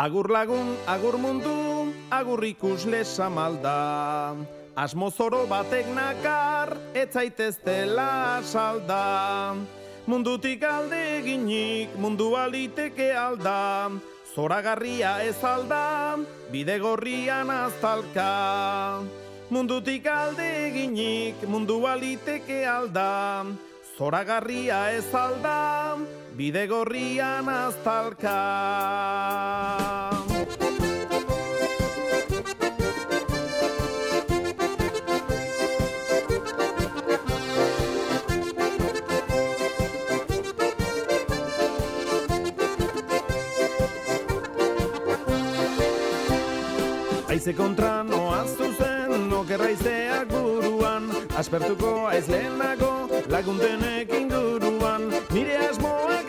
Agur lagun, agur mundu, agur ikusle samalda. Asmozoro batek nakar, etzaiteztela salda. Mundutik alde eginik, mundu aliteke alda. Zoragarria ez alda, bide gorrian aztalka. Mundutik alde eginik, mundu aliteke alda. Zoragarria ez alda, bide gorrian aztalka. Aize kontra noaz zuzen, okerraizeak buruan, aspertuko aiz lehenago, laguntenek inguruan, nire asmoak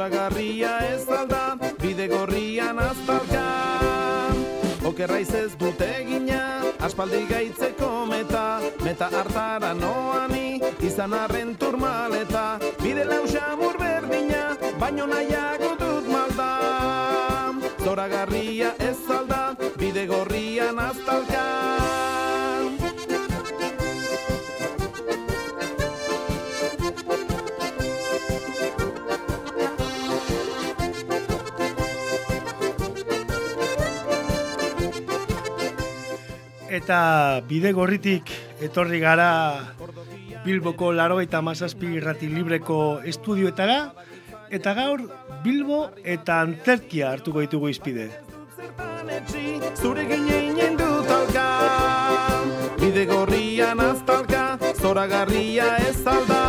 Zoragarria ez alda, bide gorrian aztalka. Okerraiz ez dute gina, aspaldi gaitzeko meta, meta hartara noani, izan arren turmaleta, bide lausa berdina, baino nahiago dut malda. Zoragarria ez alda, bide gorrian aztalka. Eta bide gorritik etorri gara Bilboko laro eta mazazpi irrati libreko estudioetara, eta gaur Bilbo eta Antzerkia hartuko ditugu izpide. Zure gineinen dut alka. Bide gorrian aztalka, zoragarria ez alda.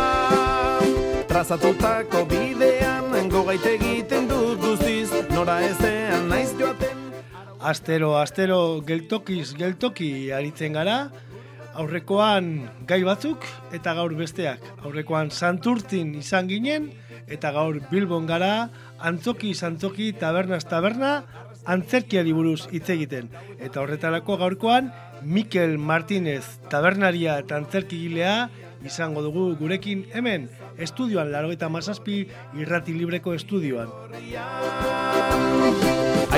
Trazatutako bidean, gogaite egiten dut guztiz, nora ezean naiz joaten. Astero, astero, geltokiz, geltoki aritzen gara, aurrekoan gai batzuk eta gaur besteak. Aurrekoan santurtin izan ginen, eta gaur Bilbon gara, antzoki, antzoki, tabernaz, taberna, antzerkiari buruz hitz egiten. Eta horretarako gaurkoan, Mikel Martinez tabernaria eta antzerkigilea izango dugu gurekin hemen, estudioan, laro eta mazazpi irrati libreko estudioan.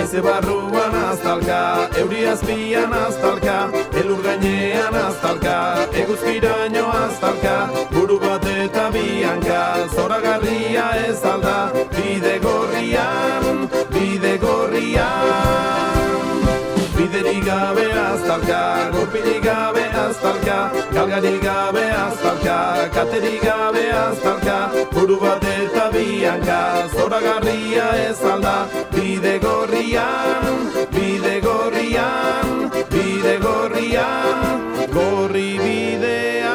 Aize barruan aztalka, euri azpian aztalka, elur gainean aztalka, eguzkiraino aztalka, buru bat eta bianka, zoragarria ez alda, bide gorrian, bide gorrian. Biderik gabe aztalka, gorpirik gabe aztalka, galgarik gabe aztalka, katerik gabe aztalka, buru bat eta bianka, zoragarria ez alda, bide gorrian, bide gorrian, bide gorrian, gorri bidean.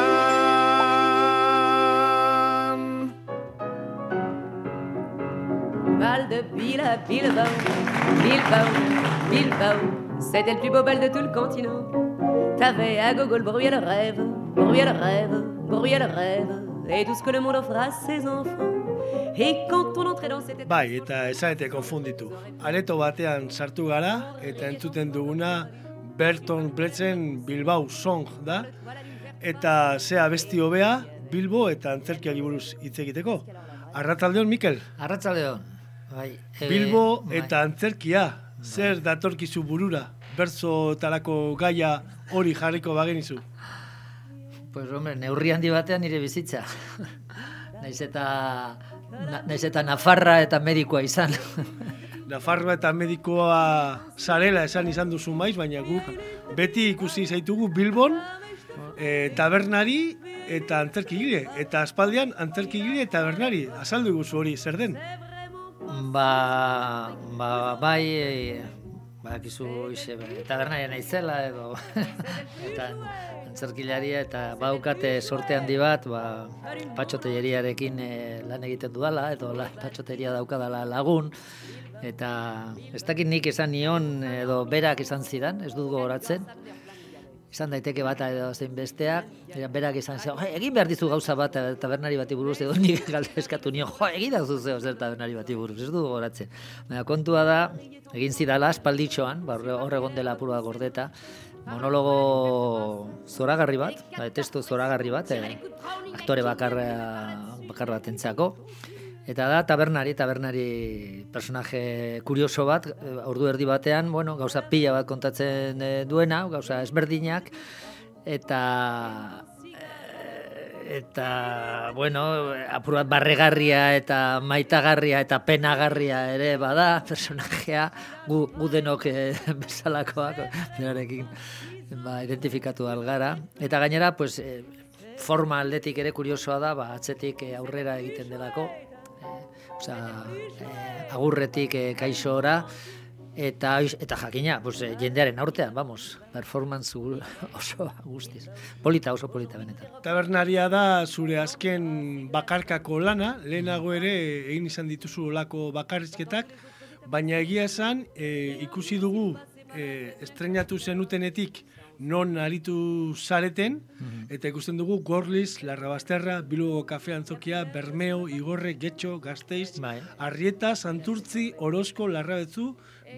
Bal de à Bilbao, Bilbao, Bilbao, c'était le plus beau bal de tout le continent. T'avais à gogo le bruit et le rêve, bruit et le rêve, bruit et le rêve, et tout ce que le monde offre à ses enfants. Et quand on entrait dans cette Bai, eta ezaete konfunditu. Areto batean sartu gara, eta entzuten duguna Berton Bretzen Bilbao Song da, eta zea besti hobea Bilbo eta antzerkiari buruz hitz egiteko. Arrataldeon, Mikel, Arratsaldeon. Bai, eh, Bilbo bai. eta antzerkia, zer datorkizu burura? Berzo talako gaia hori jarriko bagenizu. Pues hombre, neurri handi batean nire bizitza. naiz eta na, naiz eta Nafarra eta medikoa izan. Nafarroa eta medikoa zarela esan izan duzu maiz, baina guk beti ikusi zaitugu Bilbon e, tabernari eta antzerkigile. Eta aspaldian antzerkigile eta tabernari. Azaldu guzu hori, zer den? Ba, ba, bai, e, badakizu ixe, tabernaria naizela edo eta antzerkilaria eta baukate sorte handi bat, ba, patxotelleriarekin e, lan egiten dudala edo la, patxoteria daukadala lagun eta ez dakit nik esan nion edo berak izan zidan, ez dut gogoratzen, izan daiteke bata edo zein bestea, berak izan zen, "Jo, egin behar dizu gauza bat eh, tabernari bati buruz, edo nik galde eskatu nion, jo, egin da zuzeo zer tabernari bati buruz, ez du gogoratzen. Baina kontua da, egin zidala aspalditxoan, ba, horre- hor egon dela apurua gordeta, monologo zoragarri bat, ba, testu zoragarri bat, eh, aktore bakarra, bakar bat entzako, Eta da tabernari, tabernari personaje kurioso bat, eh, ordu erdi batean, bueno, gauza pila bat kontatzen eh, duena, gauza ezberdinak, eta eta bueno, apur bat barregarria eta maitagarria eta penagarria ere bada personajea gu, gu denok e, bezalakoak berarekin ba, identifikatu algara eta gainera pues, e, forma aldetik ere kuriosoa da ba, atzetik aurrera egiten delako e, oza, e, agurretik e, kaixora eta eta jakina, pues, eh, jendearen aurtean, vamos, performance oso guztiz. Polita, oso polita benetan. Tabernaria da zure azken bakarkako lana, lehenago ere egin izan dituzu olako bakarrizketak, baina egia esan e, ikusi dugu e, estrenatu zenutenetik non aritu zareten, mhm. eta ikusten dugu Gorliz, Larrabasterra, Bilbo Kafe Antzokia, Bermeo, Igorre, Getxo, Gasteiz, bai. Arrieta, Santurtzi, Orozko, Larrabetzu,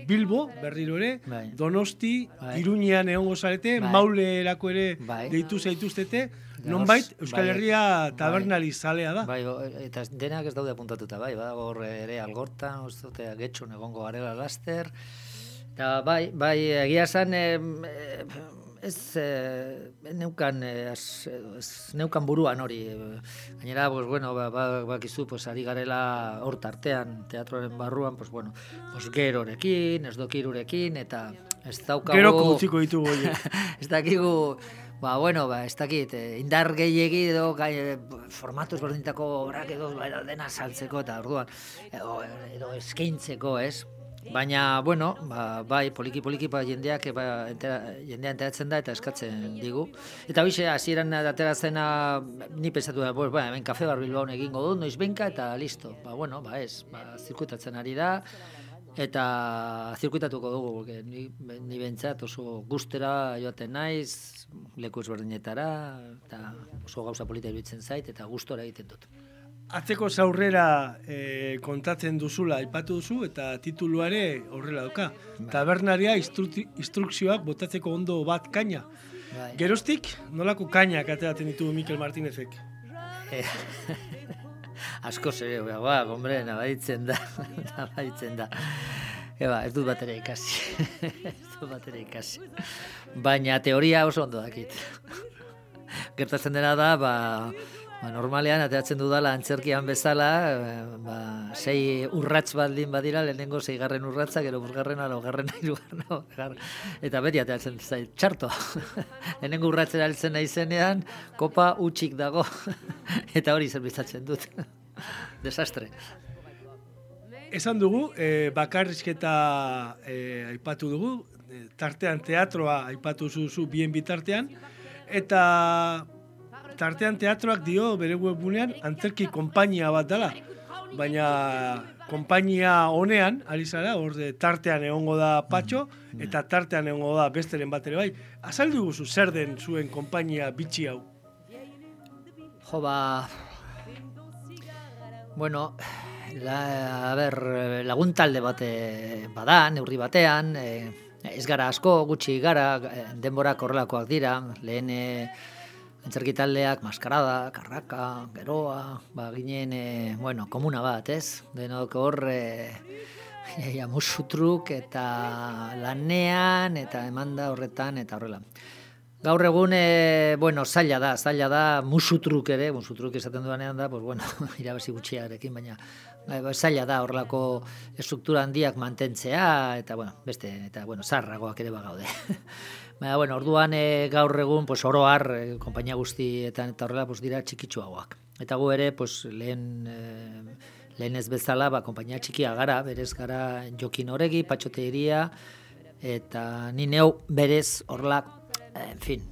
Bilbo, berriro ere, bai. Donosti, bai. Iruñean egongo zarete, bai. maule erako ere bai. deitu zaituztete, nonbait Euskal bai. Herria tabernali zalea da. Bai, eta denak ez daude apuntatuta, bai, badago ere algorta, uste, getxon egongo garela laster, eta bai, bai, egia zan, ez eh, neukan eh, ez, neukan buruan hori gainera pues bueno ba bakizu ba, pues ari garela hor tartean teatroaren barruan pues bueno pues gerorekin ez dokirurekin eta ez daukago gero kutziko ditugu ez dakigu Ba, bueno, ba, ez dakit, eh, indar gehiegi edo gai, eh, formatuz berdintako obrak edo ba, dena saltzeko eta orduan edo, edo eskaintzeko, ez? Baina, bueno, ba, bai, poliki poliki ba, jendeak ba, entera, jendea enteratzen da eta eskatzen digu. Eta bize, hasieran datera zena, ni pensatu da, ba, hemen kafe bar bilbaun egingo du, noiz benka eta listo. Ba, bueno, ba, ez, ba, zirkuitatzen ari da, eta zirkuitatuko dugu, porque ni, ni bentsat oso gustera joaten naiz, leku ezberdinetara, eta oso gauza polita iruditzen zait, eta gustora egiten dut. Atzeko zaurrera e, kontatzen duzula aipatu duzu eta tituluare horrela doka. Bai. Tabernaria instrukzioak botatzeko ondo bat kaina. Bai. Geroztik, nolako kainak ateratzen ditu Mikel Martinezek? Eh, asko zere, ba, hombre, nabaitzen da, nabaitzen da. Eba, ez dut batera ikasi. ez dut batera ikasi. Baina teoria oso ondo dakit. Gertatzen dena da, ba, Ba, normalean, ateatzen dudala antzerkian bezala, eh, ba, sei urratz baldin badira, lehenengo garren urratza, gero burgarren, alo, garren, irugarren, eta beti ateatzen zait, txarto. lehenengo urratzera altzen naizenean, kopa utxik dago, eta hori zerbitzatzen dut. Desastre. Esan dugu, e, bakarrizketa e, aipatu dugu, tartean teatroa aipatu zuzu bien bitartean, eta tartean teatroak dio bere webunean antzerki konpainia bat dela. Baina konpainia honean, ari zara, orde tartean egongo da patxo, eta tartean egongo da besteren bat ere bai. Azaldu guzu zer den zuen konpainia bitxi hau? Jo, ba... Bueno, la, a ber, lagun talde bate bada, neurri batean, e, ez gara asko, gutxi gara, eh, denborak horrelakoak dira, lehen... E, Antzerki taldeak, maskarada, karraka, geroa, ba, ginen, e, bueno, komuna bat, ez? Denok hor, e, ja, musutruk eta lanean, eta emanda horretan, eta horrela. Gaur egun, e, bueno, zaila da, zaila da, musutruk ere, musutruk esaten duanean da, pues, bueno, irabazi gutxiarekin, baina ba, zaila da horrelako estruktura handiak mantentzea, eta, bueno, beste, eta, bueno, zarragoak ere bagaude. Baina, bueno, orduan e, gaur egun, pues, oro har, e, kompainia guztietan eta horrela, pues, dira txikitsuagoak. Eta gu ere, pues, lehen, e, lehen ez bezala, ba, kompainia txikia gara, berez gara jokin horregi, patxoteeria, eta ni neu berez horrela, en fin,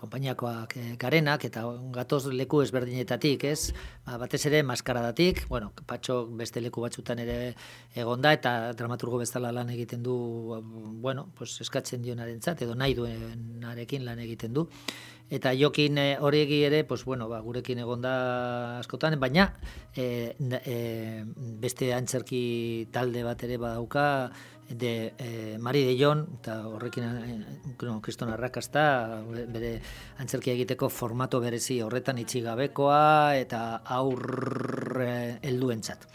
konpainiakoak e, garenak eta gatoz leku ezberdinetatik, ez? Ba, batez ere maskaradatik, bueno, patxo beste leku batzutan ere egonda eta dramaturgo bezala lan egiten du, bueno, pues eskatzen dionarentzat edo nahi duenarekin lan egiten du. Eta jokin e, horiegi ere, pues, bueno, ba, gurekin egonda askotan, baina e, e, beste antzerki talde bat ere badauka, de e, Mari de Jon, eta horrekin no, kriston arrakasta, bere antzerkia egiteko formato berezi horretan itxigabekoa eta aurre helduentzat.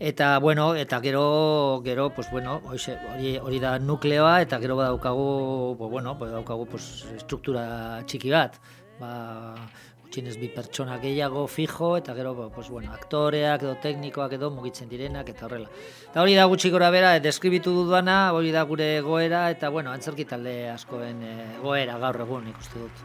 Eta bueno, eta gero gero pues bueno, hori hori da nukleoa eta gero badaukagu, pues bueno, badaukagu pues estruktura txiki bat. Ba, txinez bi pertsona gehiago fijo, eta gero, pues, bueno, aktoreak edo teknikoak edo mugitzen direnak, eta horrela. Eta hori da gutxi gora bera, deskribitu duduana, hori da gure goera, eta bueno, antzerki talde askoen e, goera gaur egun ikuste dut.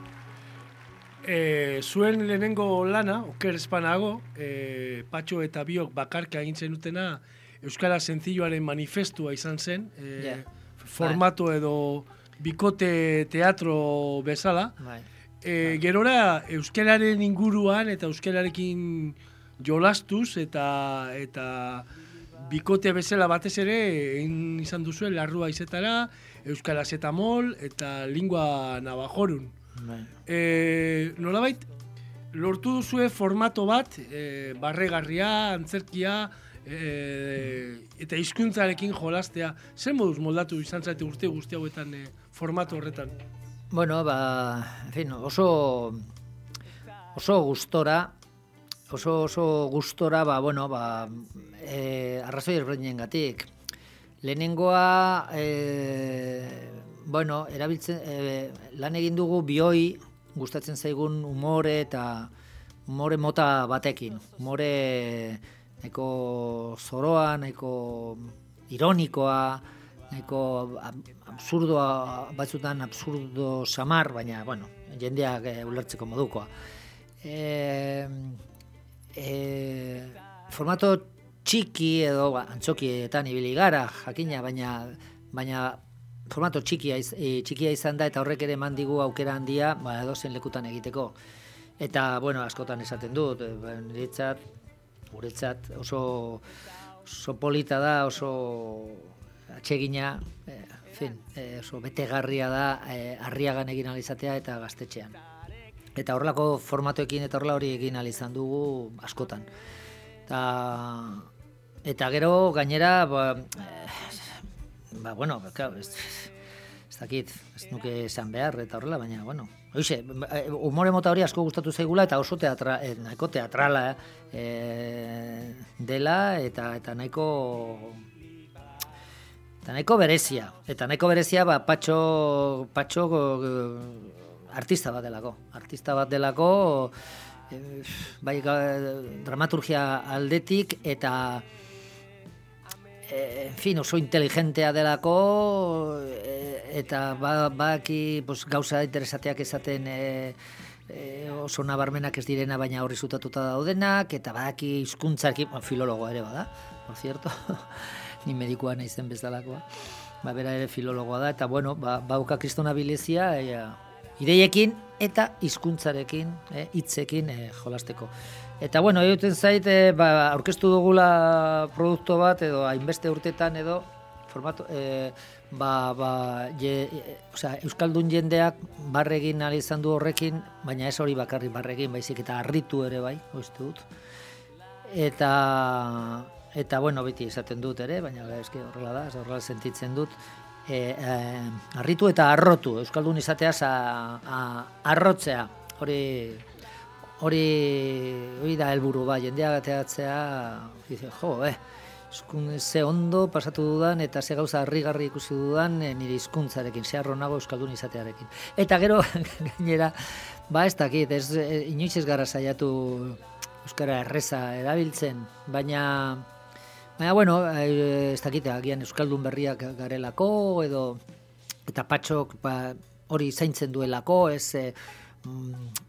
E, zuen lehenengo lana, oker espanago, e, patxo eta biok bakarka egin dutena, Euskara Zentziloaren manifestua izan zen, e, formato edo bikote teatro bezala. Bai e, gerora euskararen inguruan eta euskararekin jolastuz eta eta bikote bezala batez ere egin izan duzu larrua izetara euskaraz eta mol eta lingua navajorun. Bai. E, nolabait lortu duzue formato bat e, barregarria, antzerkia e, eta hizkuntzarekin jolastea. Zer moduz moldatu izan zaite urte guzti hauetan e, formato horretan? Bueno, ba, en fin, oso oso gustora oso oso gustora, ba, bueno, ba, eh arrazoi gatik. Lehenengoa eh bueno, erabiltzen e, lan egin dugu bioi gustatzen zaigun umore eta umore mota batekin. Umore nahiko zoroa, nahiko ironikoa, nahiko absurdoa batzutan absurdo samar, baina, bueno, jendeak e, ulertzeko modukoa. E, e, formato txiki edo ba, antzokietan ibili gara, jakina, baina, baina formato txikia, iz, e, txikia izan da eta horrek ere mandigu aukera handia ba, edozen lekutan egiteko. Eta, bueno, askotan esaten dut, e, niretzat, guretzat oso, oso polita da, oso atsegina, e, fin, e, oso betegarria da e, arriagan egin alizatea eta gaztetxean. Eta horrelako formatoekin eta horrela hori egin alizan dugu askotan. Ta, eta gero gainera, ba, e, ba bueno, ez, ez dakit, ez nuke esan behar eta horrela, baina, bueno, Oixe, umore mota hori asko gustatu zaigula eta oso teatra, eh, nahiko teatrala eh, dela eta eta nahiko Eta nahiko berezia. Eta nahiko berezia, ba, patxo, patxo artista bat delako. Artista bat delako, e, bai, dramaturgia aldetik, eta e, en fin, oso inteligentea delako, eta ba, baki pues, gauza interesateak esaten e, e, oso nabarmenak ez direna, baina horri zutatuta daudenak, eta badaki hizkuntzak filologo ere bada, por cierto. ni medikua naizen bezalakoa. Ba, bera ere filologoa da, eta bueno, ba, bauka kristona bilezia, e, ideiekin eta hizkuntzarekin, e, hitzekin e, jolasteko. Eta bueno, egiten zait, e, ba, aurkeztu dugula produktu bat, edo hainbeste urtetan, edo, formato, e, ba, ba, je, e, osea, Euskaldun jendeak barregin izan du horrekin, baina ez hori bakarri barregin, baizik eta harritu ere bai, oizte dut. Eta eta bueno, beti esaten dut ere, baina eske horrela da, horrela sentitzen dut, e, e, arritu eta arrotu, Euskaldun izatea a, a, arrotzea, hori hori hori da helburu ba, jendea gateatzea, dice, jo, eh, ze ondo pasatu dudan eta ze gauza harrigarri ikusi dudan e, nire hizkuntzarekin, ze nago Euskaldun izatearekin. Eta gero, gainera, ba ez dakit, ez, e, inoiz ez gara saiatu Euskara erreza erabiltzen, baina Baina, bueno, eh, ez dakite, agian Euskaldun berriak garelako, edo, eta patxok ba, hori zaintzen duelako, ez, e,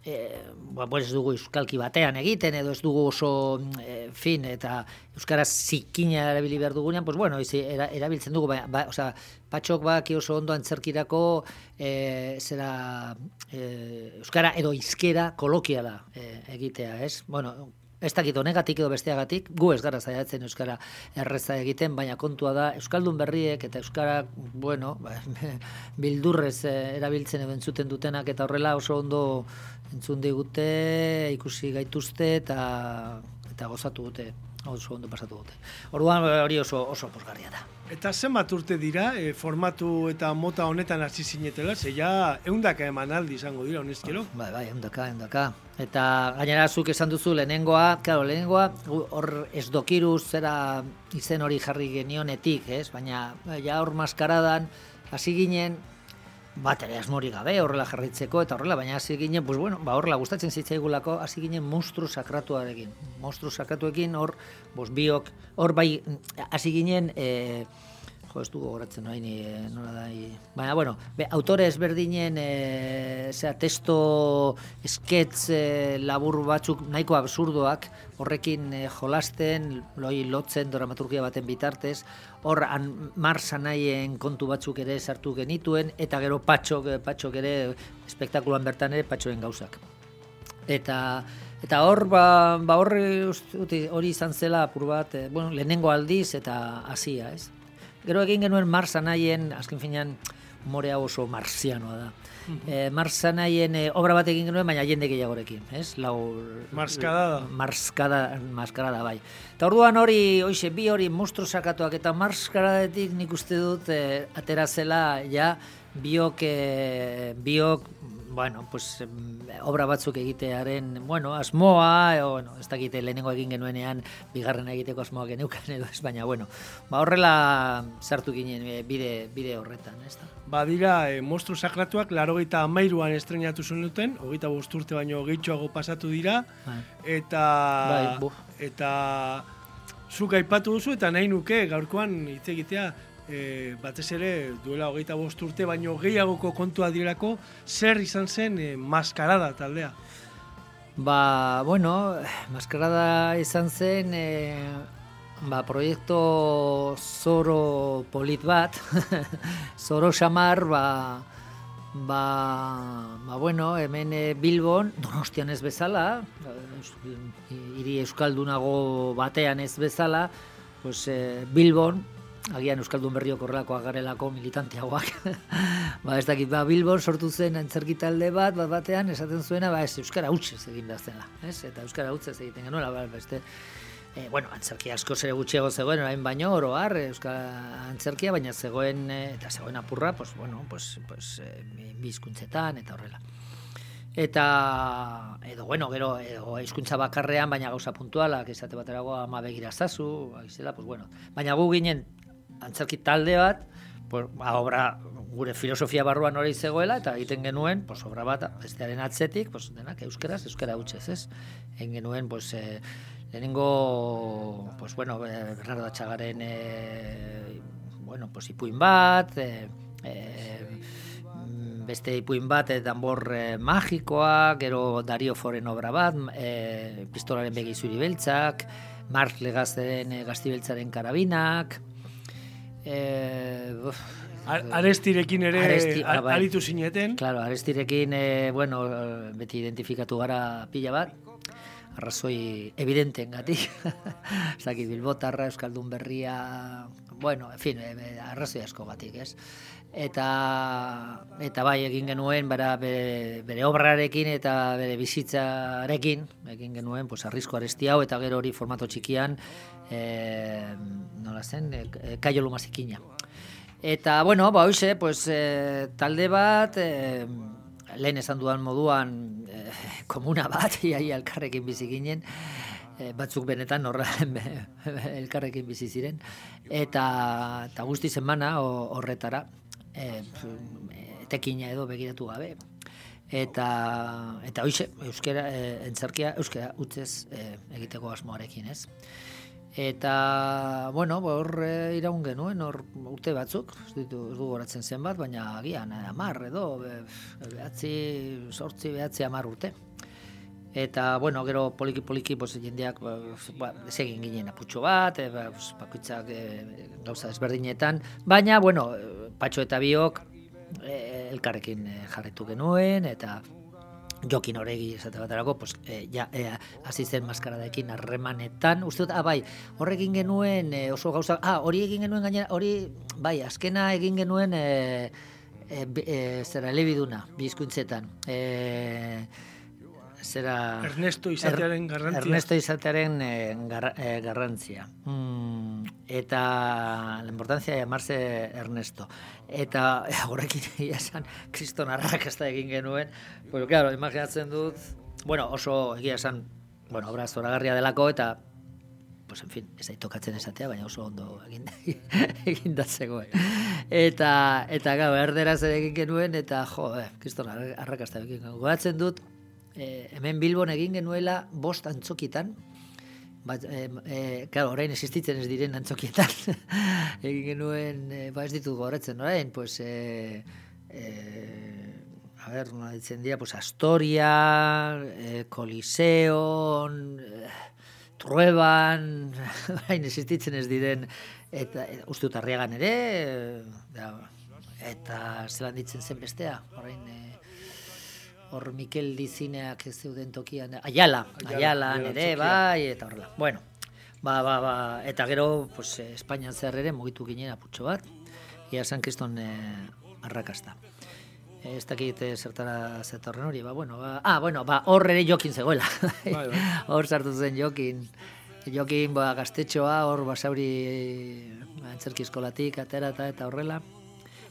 e, ba, ez dugu euskalki batean egiten, edo ez dugu oso e, fin, eta euskara zikina erabili behar dugunean, pues bueno, izi, erabiltzen dugu, ba, ba, oza, patxok baki oso ondo antzerkirako, e, zera, e, euskara edo izkera kolokiala e, egitea, ez? Bueno, ez dakit honegatik edo besteagatik, gu ez gara zaiatzen Euskara erreza egiten, baina kontua da Euskaldun berriek eta Euskara, bueno, ba, bildurrez eh, erabiltzen edo entzuten dutenak eta horrela oso ondo entzun digute, ikusi gaituzte eta eta gozatu dute. oso ondo pasatu dute. Orduan hori oso oso posgarria da. Eta zenbat urte dira, e, formatu eta mota honetan hasi zinetela, ze ja eundaka emanaldi izango dira, honezkero? Bai, bai, eundaka, eundaka. Eta gainera zuk esan duzu lehenengoa, claro, lehenengoa hor ez dokiruz zera izen hori jarri genionetik, ez? Baina ja hor maskaradan hasi ginen bat ere asmori gabe horrela jarraitzeko eta horrela, baina hasi ginen, pues bueno, ba horrela gustatzen zitzaigulako hasi ginen monstru sakratuarekin. Monstru sakratuekin hor, bos biok, hor bai hasi ginen eh jo, ez du gogoratzen orain e, nola da. i- Baina, bueno, be, autore ezberdinen e, zera, testo sketch e, labur batzuk nahiko absurdoak, horrekin e, jolasten, loi lotzen dramaturgia baten bitartez, hor an, Mars anaien kontu batzuk ere sartu genituen, eta gero patxok, e, patxok ere, espektakuluan bertan ere patxoen gauzak. Eta eta hor ba, ba dut hori izan zela apur bat, eh, bueno, lehenengo aldiz eta hasia, ez? Gero egin genuen Mars anaien, azken finean, morea oso marzianoa da. E, Mars anaien eh, obra bat egin genuen, baina jende gehiagorekin, ez? Lau... Marskadada. Marskada, maskarada bai. Eta orduan hori, hoxe, bi hori monstru sakatuak eta marskaradetik nik uste dut eh, atera zela, ja, biok, eh, biok, bueno, pues, obra batzuk egitearen, bueno, asmoa, e, bueno, ez dakite lehenengo egin genuenean, bigarren egiteko asmoa geneukan edo ez, baina, bueno, ba horrela sartu ginen eh, bide, bide horretan, ez da. Badira, e, monstru sakratuak, larogeita amairuan estrenatu zenuten, hogeita bost urte baino gehitxoago pasatu dira, Bai. eta Bai, eta zuk aipatu duzu eta nahi nuke gaurkoan hitz egitea e, batez ere duela hogeita bost urte baino gehiagoko kontua direlako zer izan zen e, maskarada taldea. Ba, bueno, maskarada izan zen, e, ba, proiektu zoro polit bat, zoro xamar, ba, ba, ba, bueno, hemen e, Bilbon, donostian ez bezala, hiri euskaldunago batean ez bezala, pues, e, Bilbon, agian Euskaldun berriok horrelakoak garelako militanteagoak. ba, ez dakit, ba, Bilbon sortu zen antzerki talde bat, bat batean, esaten zuena, ba, ez, Euskara hutsez egin behar zela, ez? Eta Euskara hutsez egiten genuela, ba, beste, e, bueno, antzerkia asko zere gutxiago zegoen, orain baino, oro har, Euskara antzerkia, baina zegoen, e, eta zegoen apurra, pues, bueno, pues, pues, e, bizkuntzetan, eta horrela. Eta, edo, bueno, gero, edo, hizkuntza bakarrean, baina gauza puntualak, esate baterago ama begira zazu, izela, pues, bueno. Baina gu ginen antzerki talde bat, pues, ba, obra gure filosofia barruan hori zegoela, eta egiten genuen, pues, obra bat, bestearen atzetik, pues, denak euskeraz, euskara hutsez, ez? Egin genuen, pues, eh, lehenengo, pues, bueno, eh, Bernardo Atxagaren, eh, bueno, pues, ipuin bat, eh, mm, beste ipuin bat, eh, danbor eh, magikoa, gero Dario Foren obra bat, eh, pistolaren begi zuri beltzak, Mark Legazten eh, gaztibeltzaren karabinak, eh, Ar- Arestirekin ere Aresti, ah, bai. aritu zineten. Claro, arestirekin, eh, bueno, beti identifikatu gara pila bat, arrazoi evidenten gatik. Zaki Bilbotarra, Euskaldun berria, bueno, en fin, eh, arrazoi asko gatik, ez? Eta, eta bai, egin genuen, bera, bere, bere obrarekin eta bere bizitzarekin, egin genuen, pues, arrisko aresti hau, eta gero hori formato txikian, eh, nola zen, eh, kaio lumazikina. Eta, bueno, ba, hoxe, pues, eh, talde bat, eh, lehen esan dudan moduan, eh, komuna bat, iaia elkarrekin bizi ginen, eh, batzuk benetan horra elkarrekin bizi ziren, eta, eta guzti ho- horretara, eh, etekina edo begiratu gabe. Eta, eta hoxe, euskera, eh, entzerkia, euskera utzez eh, egiteko asmoarekin, ez? Eta, bueno, ba, hor eh, iraun genuen, hor urte batzuk, ez ditu, ez du goratzen zenbat, baina agian eh, amar edo, be- behatzi, sortzi, behatzi amar urte. Eta, bueno, gero poliki-poliki, pues, jendeak, ba, ba, egin ginen aputxo bat, e, ba, bakoitzak e, gauza ezberdinetan, baina, bueno, eh, patxo eta biok e, elkarrekin eh, jarretu genuen, eta Jokin Oregi esate baterako, pues, e, ja, e, hasi zen maskaradekin harremanetan, uste dut, ah, bai, horrekin genuen e, oso gauza, ah, hori egin genuen gainera, hori, bai, azkena egin genuen, e, e, e, zera, elebiduna, bizkuntzetan. E, zera... Ernesto izatearen garrantzia. Ernesto izatearen eh, gar, eh, garrantzia. Mm, eta la importancia de llamarse Ernesto. Eta horrekin egia esan, kriston arrakasta egin genuen. Pues, claro, imaginatzen dut, bueno, oso egia esan, bueno, obra zoragarria delako, eta pues en fin, ez da tokatzen esatea, baina oso ondo egin, egin da zegoen. Eta, eta gau, erderaz ere egin genuen, eta jo, eh, kriston arrakasta egin genuen. Goatzen dut, eh, hemen Bilbon egin genuela bost antzokitan, Bat, e, e, claro, orain existitzen ez diren antzokietan. egin genuen, e, ba ez ditut goretzen orain, pues, e, e, a ver, nola ditzen dira, pues, Astoria, e, Coliseon, e, Trueban, orain existitzen ez diren, eta e, uste dut ere, e, da, eta zelan ditzen zen bestea, orain, e, hor Mikel Dizineak ez zeuden tokian, Ayala, Ayala, nere, bai, eta horrela. Bueno, ba, ba, ba, eta gero, pues, eh, Espainian zer ere mugitu ginen aputxo bat, ia San Kriston eh, arrakasta. Eh, ez dakit eh, zertara zetorren hori, ba, bueno, ba, ah, bueno, ba, hor ere jokin zegoela. Bai, bai. hor sartu zen jokin. Jokin, ba, gaztetxoa, hor basauri antzerki eskolatik, atera eta eta horrela.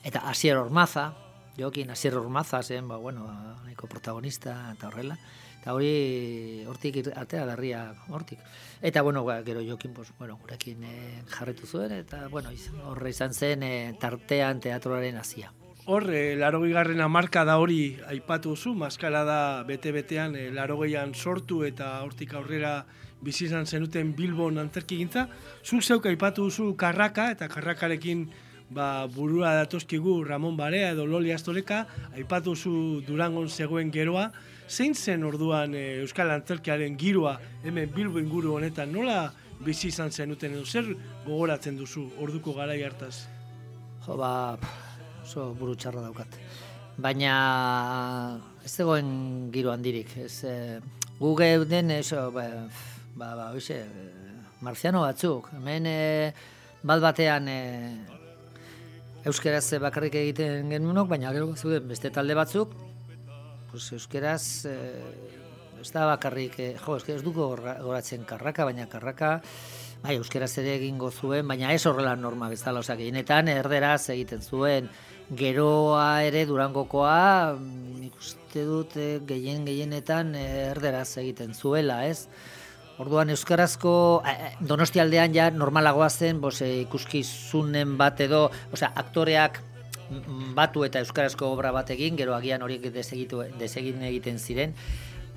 Eta Asier Ormaza, jokin Asier Ormaza zen, ba, bueno, nahiko protagonista eta horrela. Eta hori hortik atera berria hortik. Eta bueno, ba, gero jokin, pues, bueno, gurekin e, jarretu zuen, eta bueno, horre izan zen e, tartean teatroaren hasia. Horre, laro gigarren amarka da hori aipatu zu, maskara da bete-betean e, laro sortu eta hortik aurrera bizi izan zenuten Bilbon antzerki gintza. Zuk zeuk aipatu zu karraka eta karrakarekin ba, burua datozkigu Ramon Barea edo Loli Astoleka, aipatu zu Durangon zegoen geroa, zein zen orduan e, Euskal Antzerkiaren giroa hemen Bilbo inguru honetan, nola bizi izan zenuten edo zer gogoratzen duzu orduko garai hartaz? Jo, ba, oso buru txarra daukat. Baina ez zegoen giro handirik, ez e, gu geuden, eso, ba, ba, ba, oixe, marziano batzuk, hemen e, bat batean e, euskeraz bakarrik egiten genunok, baina gero zuen beste talde batzuk, pues euskeraz e, ez da bakarrik, e, jo, ez duko goratzen karraka, baina karraka, bai, euskeraz ere egingo zuen, baina ez horrela norma bezala, osak, gehienetan erderaz egiten zuen, geroa ere durangokoa, ikuste dut e, gehien gehienetan erderaz egiten zuela, ez? Orduan euskarazko eh, eh, Donostialdean ja normalagoa zen, eh, ikuskizunen bat edo, osea, aktoreak batu eta euskarazko obra bat egin, gero agian horiek desegitu desegin egiten ziren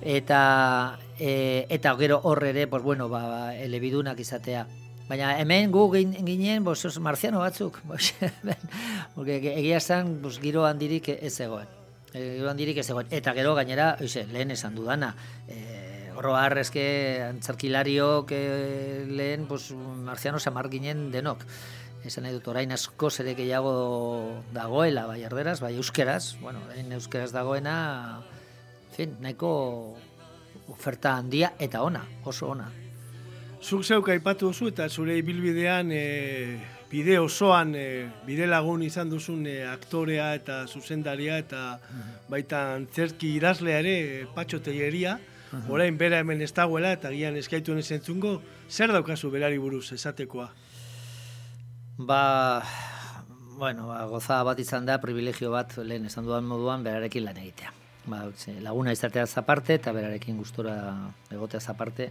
eta eta gero hor ere, pues bueno, ba, elebidunak izatea. Baina hemen gu ginen, bos, marziano batzuk, bos, porque egia esan, bos, giro handirik ez egoen. Giro handirik ez egoen. Eta gero gainera, oize, lehen esan dudana, eh, oro har eske antzerkilariok e, lehen pues marciano samar ginen denok. Esan nahi dut orain asko ere gehiago dagoela bai erderaz bai euskeraz. Bueno orain euskeraz dagoena en fin nahiko oferta handia eta ona oso ona. Zuk zeuk aipatu duzu eta zure ibilbidean e, bide osoan e, bide lagun izan duzun e, aktorea eta zuzendaria eta baita antzerki idazlea ere patxo teieria. Orain bera hemen ez dagoela eta gian eskaitu ez entzungo, zer daukazu berari buruz esatekoa? Ba, bueno, ba, goza bat izan da, privilegio bat lehen esan duan moduan berarekin lan egitea. Ba, laguna izatea zaparte eta berarekin gustora egotea zaparte.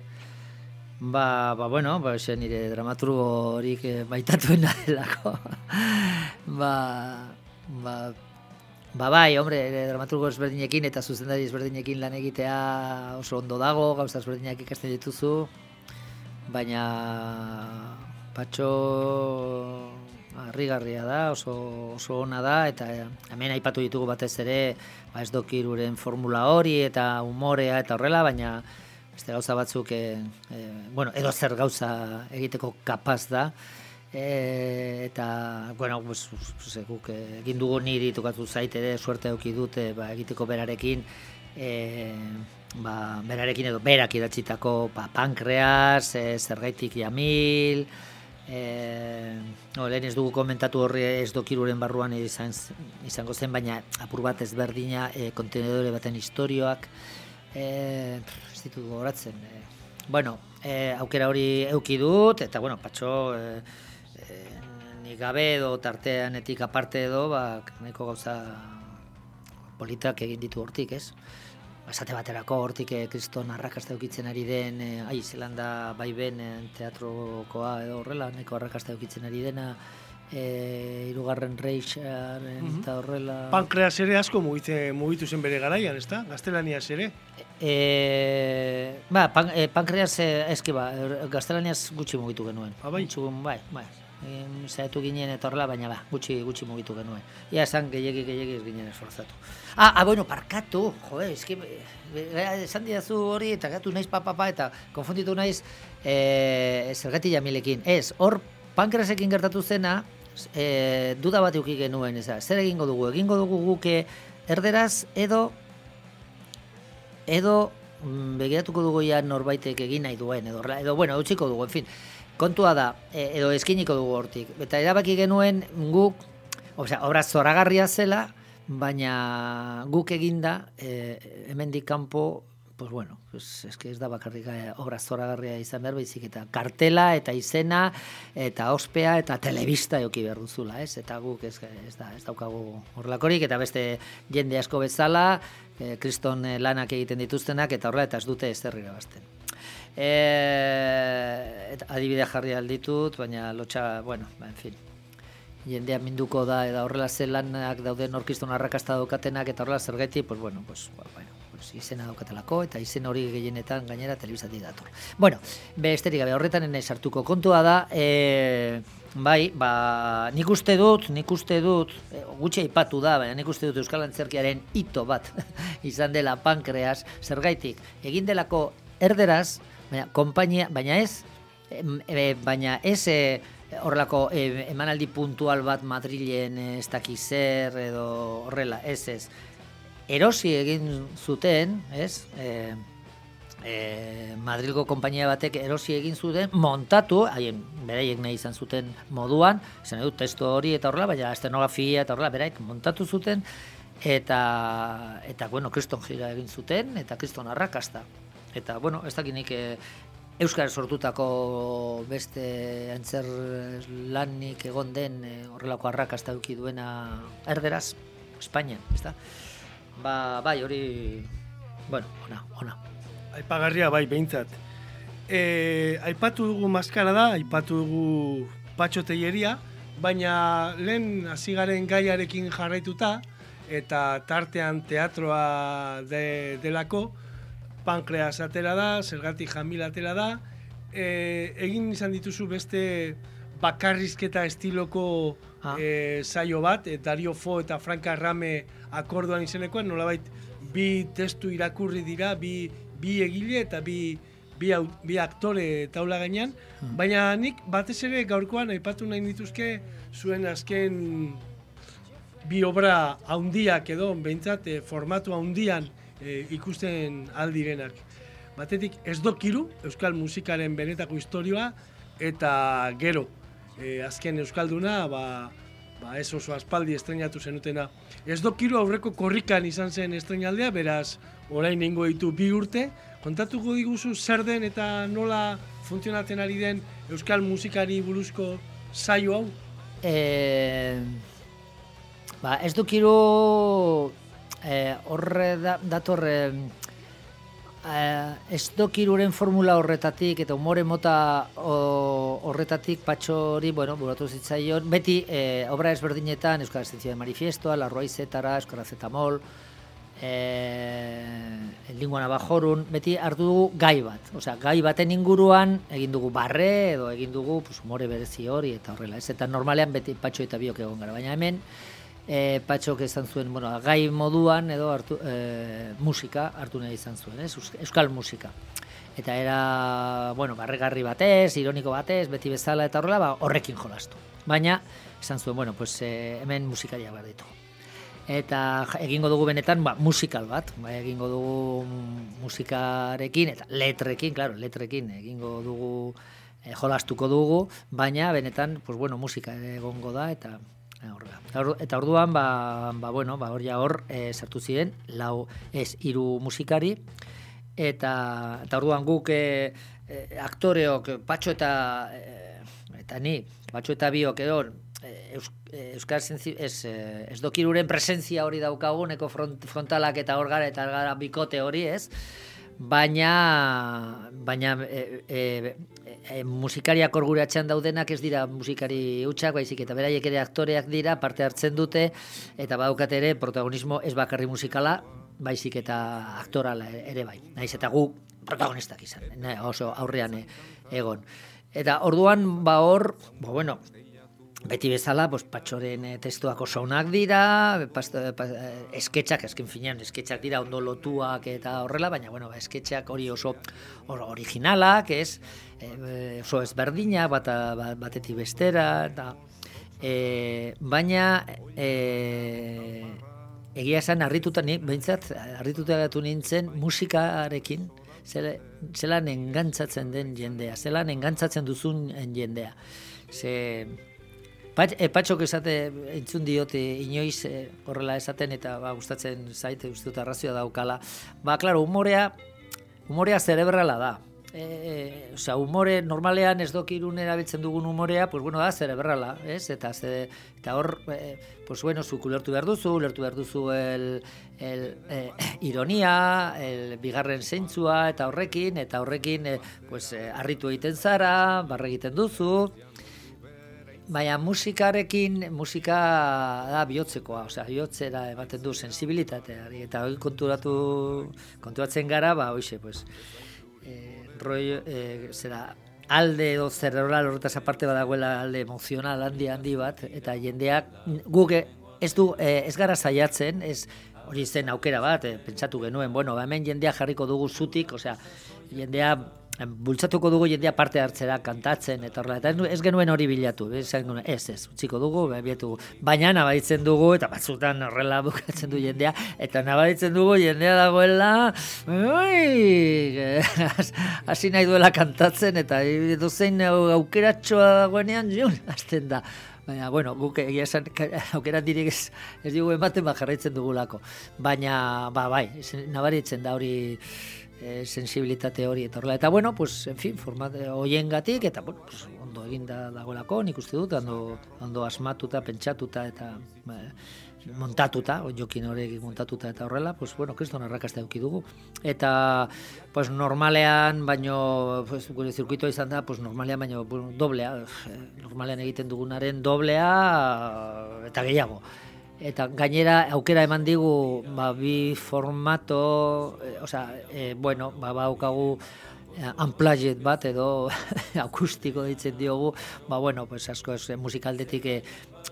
Ba, ba, bueno, ba, esen nire dramaturgo horik eh, baitatuena delako. ba, ba, Ba bai, hombre, dramaturgo ezberdinekin eta zuzendari ezberdinekin lan egitea oso ondo dago, gauza ezberdinak ikasten dituzu, baina patxo harrigarria da, oso, oso ona da, eta hemen aipatu ditugu batez ere, ba ez dokiruren formula hori eta umorea eta horrela, baina beste gauza batzuk, e, e, bueno, edo zer gauza egiteko kapaz da, E, eta, bueno, pues, pues, guk egin dugu niri tokatu zaite ere, suerte auki dute, ba, egiteko berarekin, e, ba, berarekin edo berak idatzitako ba, pankreaz, e, zergaitik jamil, e, no, lehen ez dugu komentatu horri ez dokiruren barruan izan, izango zen, baina apur bat ezberdina e, kontenedore baten historioak, e, ez ditut gogoratzen. E, bueno, e, aukera hori euki dut, eta bueno, patxo, e, nik gabe edo tarteanetik aparte edo, ba, nahiko gauza politak egin ditu hortik, ez? Esate baterako hortik eh, kriston arrakasta eukitzen ari den, eh, ai, zelanda bai ben eh, teatrokoa edo horrela, nahiko arrakasta eukitzen ari dena, eh, irugarren reixaren Mhm. eta horrela... Pankreas ere asko mugitze, mugitu zen bere garaian, ezta? Gaztelaniaz ere. E, ba, pan, e, pankreas eski ba, er- gaztelaniaz gutxi mugitu genuen. Ah, bai? Gutxi, bai, bai. Em, Zaitu ginen eta horrela, baina ba, gutxi, gutxi mugitu genuen. Ia esan gehiagi gehiagi ez ginen esforzatu. Ah, ah, bueno, parkatu, jo, eski, e, e, esan didazu hori, eta gatu naiz papapa, eta konfunditu naiz e, zergati jamilekin. Ez, hor pankreasekin gertatu zena, e, duda bat euki genuen, ez zer egingo dugu? Egingo dugu guke erderaz edo edo mm, begiratuko dugu ja norbaitek egin nahi duen, edo, edo bueno, utziko dugu, en fin. Kontua da, e, edo eskiniko dugu hortik. Eta erabaki genuen guk, osea, obra zoragarria zela, baina guk eginda, e, hemendik kanpo, pues bueno, pues es que ez da bakarrik eh, obra zoragarria izan behar baizik eta kartela eta izena eta ospea eta telebista eduki behar duzula, ez? Eta guk ez, ez, da, ez daukagu horrelakorik eta beste jende asko bezala, eh, kriston eh, lanak egiten dituztenak eta horrela eta ez dute ezer irabazten. E, eta adibidea jarri alditut, baina lotxa, bueno, ba, en fin, jendea minduko da eta horrela ze lanak dauden orkiston arrakasta daukatenak eta horrela zergaiti, pues bueno, pues, ba, bueno, pues izena daukatelako eta izen hori gehienetan gainera telebizatik dator. Bueno, besterik gabe horretan ene sartuko kontua da, e, bai, ba, nik uste dut, nik uste dut, e, gutxi aipatu da, baina nik uste dut Euskal Antzerkiaren hito bat izan dela pankreas, zergaitik, egin delako erderaz, baina, konpainia, baina ez, e, baina ez e, horrelako e, emanaldi puntual bat Madrilen e, ez dakiz zer edo horrela, ez ez. Erosi egin zuten, ez? E, e, Madrilgo konpainia batek erosi egin zuten, montatu, haien beraiek nahi izan zuten moduan, izan dut testu hori eta horrela, baina estenografia eta horrela beraiek montatu zuten, eta, eta bueno, kriston jira egin zuten, eta kriston arrakasta. Eta, bueno, ez dakit nik e, Euskara sortutako beste antzer lanik egon den e, horrelako arrakasta eduki duena erderaz, Espainian, ez da? Ba, bai, hori, bueno, ona, ona. Aipagarria bai, behintzat. E, aipatu dugu maskara da, aipatu dugu patxoteieria, baina lehen hasi garen gaiarekin jarraituta, eta tartean teatroa de, delako, pankreas atera da, zergatik jamil atera da, e, egin izan dituzu beste bakarrizketa estiloko e, saio bat, e, Dario Fo eta Franka Rame akorduan izenekoan, nolabait bi testu irakurri dira, bi, bi egile eta bi, bi, au- bi aktore taula gainean, baina nik batez ere gaurkoan aipatu nahi dituzke zuen azken bi obra haundiak edo, behintzat, eh, formatu haundian eh, ikusten aldirenak. Batetik ez dokiru, euskal musikaren benetako historioa, eta gero, eh, azken euskalduna, ba, ba ez oso aspaldi estrenatu zenutena. Ez dokiru aurreko korrikan izan zen estrenaldea, beraz, orain nengo ditu bi urte, kontatuko diguzu zer den eta nola funtzionatzen ari den euskal musikari buruzko saio hau? E, ba, ez dukiru e, horre da, dator e, ez dokiruren formula horretatik eta umore mota horretatik patxo hori, bueno, buratu zitzaion, beti e, obra ezberdinetan, Euskara de Manifiestoa, La Roizetara, Euskara Zetamol, e, lingua nabajorun, beti hartu dugu gai bat. Osea, gai baten inguruan egin dugu barre edo egin dugu pues, umore berezi hori eta horrela. Ez eta normalean beti patxo eta biok egon gara. Baina hemen e, patxok izan zuen, bueno, gai moduan edo hartu, e, musika hartu nahi izan zuen, ez? Eus- Euskal musika. Eta era, bueno, barregarri batez, ironiko batez, beti bezala eta horrela, ba, horrekin jolastu. Baina, esan zuen, bueno, pues, e, hemen musikaria behar ditugu eta egingo dugu benetan ba, musikal bat, ba, egingo dugu musikarekin eta letrekin, claro, letrekin egingo dugu eh, jolastuko dugu, baina benetan pues bueno, musika egongo da eta. Ordu- Eta orduan ba, ba bueno, ba hor ja hor eh, sartu ziren lau ez hiru musikari. Eta, eta orduan guk e, e, aktoreok, patxo eta, e, eta ni, patxo eta biok edo, Eus, Euskal Zentzi, ez, ez dokiruren presentzia hori daukaguneko front, frontalak eta hor gara eta gara bikote hori ez, baina baina e, e, e, musikariak orguratzean daudenak ez dira musikari hutsak baizik eta beraiek ere aktoreak dira parte hartzen dute eta badaukat ere protagonismo ez bakarri musikala baizik eta aktorala ere bai. Naiz eta gu protagonistak izan ne, oso aurrean egon. Eta orduan ba hor ba bueno Beti bezala, pues, patxoren eh, testuak oso onak dira, pasto, pa, eh, esketxak, esken finean, esketxak dira ondo lotuak eta horrela, baina, bueno, ba, esketxak hori oso or, originalak, ez, e, oso ezberdina, bat, bat, batetik bestera, eta, e, baina, e, egia esan, harrituta ni, behintzat, harrituta gatu nintzen musikarekin, zela, zelan engantzatzen den jendea, zelan engantzatzen duzun jendea. Ze, Pat, e, esate entzun diote inoiz e, horrela esaten eta ba, gustatzen zaite uste dut arrazioa daukala. Ba, klaro, humorea, humorea zerebrala da. E, e, osea, humore normalean ez dokirun erabiltzen dugun humorea, pues bueno, da zerebrala, ez? Eta ze, eta hor, e, pues bueno, zu ulertu behar duzu, ulertu behar duzu el, el e, ironia, el bigarren zeintzua eta horrekin, eta horrekin, e, pues, e, arritu egiten zara, barre egiten duzu, Baina musikarekin, musika da bihotzekoa, osea, bihotzera ematen du sensibilitatea, eta hori konturatu, konturatzen gara, ba, hoxe, pues, e, roi, e, zera, alde edo zerebral horretaz aparte badagoela alde emozional handi handi bat, eta jendeak, guk ez du, e, ez gara zaiatzen, ez hori zen aukera bat, e, pentsatu genuen, bueno, hemen jendea jarriko dugu zutik, osea, jendea bultzatuko dugu jendea parte hartzera kantatzen eta horrela eta ez genuen hori bilatu ez ez, ez utziko dugu bietu baina nabaitzen dugu eta batzutan horrela bukatzen du jendea eta nabaitzen dugu jendea dagoela hasi nahi duela kantatzen eta dozein aukeratxoa dagoenean jun, azten da Baina, bueno, guk egia esan, aukeran dirik ez, ez dugu ematen, ba, jarraitzen dugulako. Baina, ba, bai, nabaritzen da hori, e, sensibilitate hori eta horrela. Eta bueno, pues, en fin, format hoien gatik, eta bueno, pues, ondo eginda dagoelako, nik uste dut, ondo, ondo asmatuta, pentsatuta eta ba, montatuta, jokin hori montatuta eta horrela, pues, bueno, kriston arrakazte eduki dugu. Eta, pues, normalean, baino, pues, gure zirkuitoa izan da, pues, normalean, baino, doblea, eh, normalean egiten dugunaren doblea, eta gehiago eta gainera aukera eman digu ba, bi formato, e, osea, e, bueno, ba, baukagu unplugged bat edo akustiko ditzen diogu, ba, bueno, pues asko ez musikaldetik, e,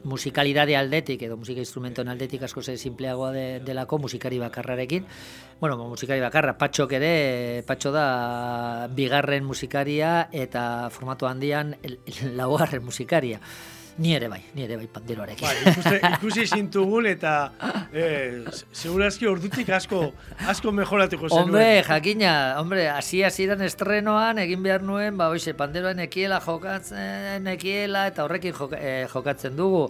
musikalidade aldetik edo musika instrumentoen aldetik asko ze simpleagoa de, delako musikari bakarrarekin. Bueno, musikari bakarra, patxok ere, patxo da bigarren musikaria eta formatu handian laugarren musikaria. Ni ere bai, ni ere bai panderoarekin. Bai, ikusi, ikusi zintugun eta eh, segurazki ordutik asko asko mejoratuko zen. Hombre, jakina, hombre, hasi hasieran estrenoan egin behar nuen, ba hoize panderoan ekiela jokatzen ekiela eta horrekin eh, jokatzen dugu.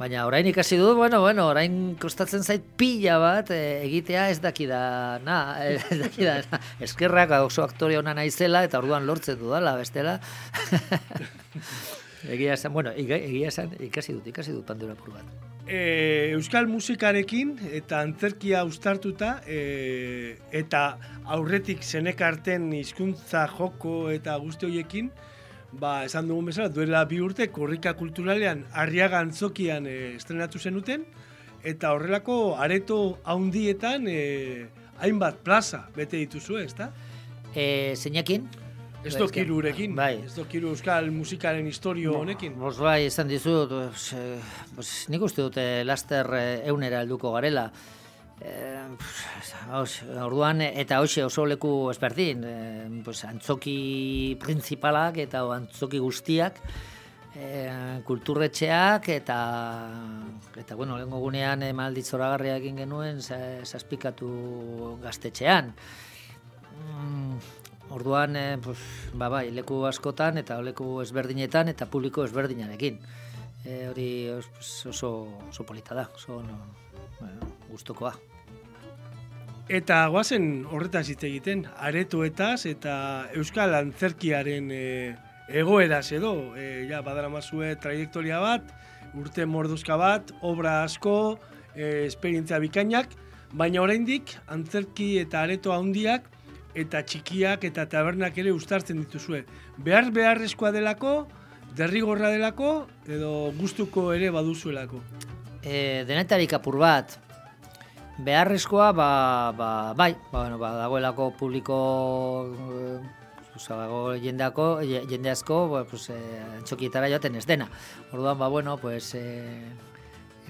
Baina orain ikasi du, bueno, bueno, orain kostatzen zait pila bat eh, egitea ez daki da, na, ez daki da, na. eskerrak oso aktore hona naizela eta orduan lortzen dudala, bestela. Egia esan, bueno, egia esan, ikasi dut, ikasi dut pandura pur bat. E, Euskal musikarekin eta antzerkia ustartuta e, eta aurretik zenekarten hizkuntza joko eta guzti horiekin, ba, esan dugun bezala, duela bi urte korrika kulturalean arriaga antzokian e, estrenatu zenuten, eta horrelako areto haundietan e, hainbat plaza bete dituzu, ezta? E, zeinekin? Ez dokiru urekin, bai. ez dokiru euskal musikaren historio honekin. Bos bai, esan dizut, pues, nik uste dute laster eunera helduko garela. Eh, orduan, eta hoxe oso leku ezberdin, eh, pues, antzoki principalak eta antzoki guztiak, eh, kulturretxeak eta eta bueno, lehenko gunean eh, egin genuen zazpikatu gaztetxean. Mm, Orduan, e, pues, ba, bai, leku askotan eta leku ezberdinetan eta publiko ezberdinarekin. E, hori oso, oso polita da, oso no, bueno, gustokoa. Eta guazen horretaz hitz egiten, aretoetaz eta Euskal Antzerkiaren e, egoeraz edo, e, ja, badaramazue trajektoria bat, urte morduzka bat, obra asko, e, esperientzia bikainak, baina oraindik antzerki eta areto handiak eta txikiak eta tabernak ere ustartzen dituzue. Behar beharrezkoa delako, derrigorra delako, edo gustuko ere baduzuelako. E, denetarik apur bat, beharrezkoa, ba, ba, bai, ba, bueno, ba, dagoelako publiko eh, Osa, dago jendeako, jende asko, ba, pues, eh, antxokietara joaten ez dena. Orduan, ba, bueno, pues, eh,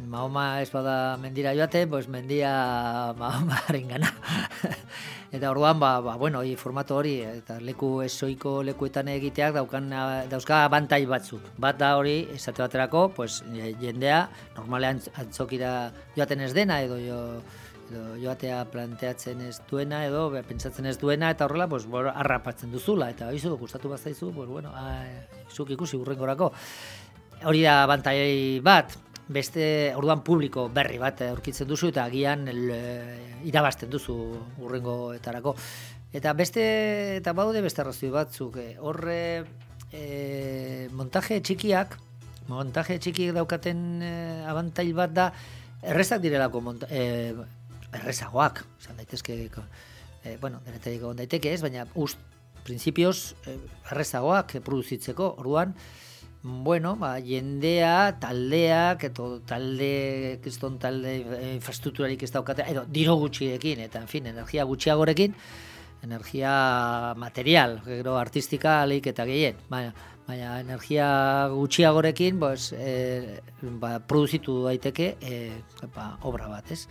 Mahoma ez bada mendira joaten, pues, mendia Mahomaren gana. eta orduan, ba, ba, bueno, hori formato hori, eta leku esoiko lekuetan egiteak daukan, dauzka bantai batzuk. Bat da hori, esate baterako, pues, jendea, normalean antzokira joaten ez dena, edo jo, edo joatea planteatzen ez duena edo pentsatzen ez duena eta horrela pues bor, arrapatzen duzula. Eta haizu gustatu bazaizu pues bueno a, zuk ikusi urrengorako. Hori da bantai bat beste orduan publiko berri bat aurkitzen duzu eta agian el, irabazten duzu urrengoetarako eta beste eta baude beste arrazoi batzuk eh, horre e, montaje txikiak montaje txikiak daukaten e, abantail bat da errezak direlako monta, e, errezagoak, esan daitezke, e, bueno, denetariko daiteke ez, baina ust, prinsipioz, errezagoak produzitzeko, orduan, bueno, ba, jendea, taldeak, eto talde, kriston talde eh, infrastrukturarik ez daukate, edo, diro gutxirekin, eta, en fin, energia gutxiagorekin, energia material, gero artistika aleik eta gehien, baina, baina energia gutxiagorekin, pues, e, ba, produzitu daiteke e, ba, obra bat, ez?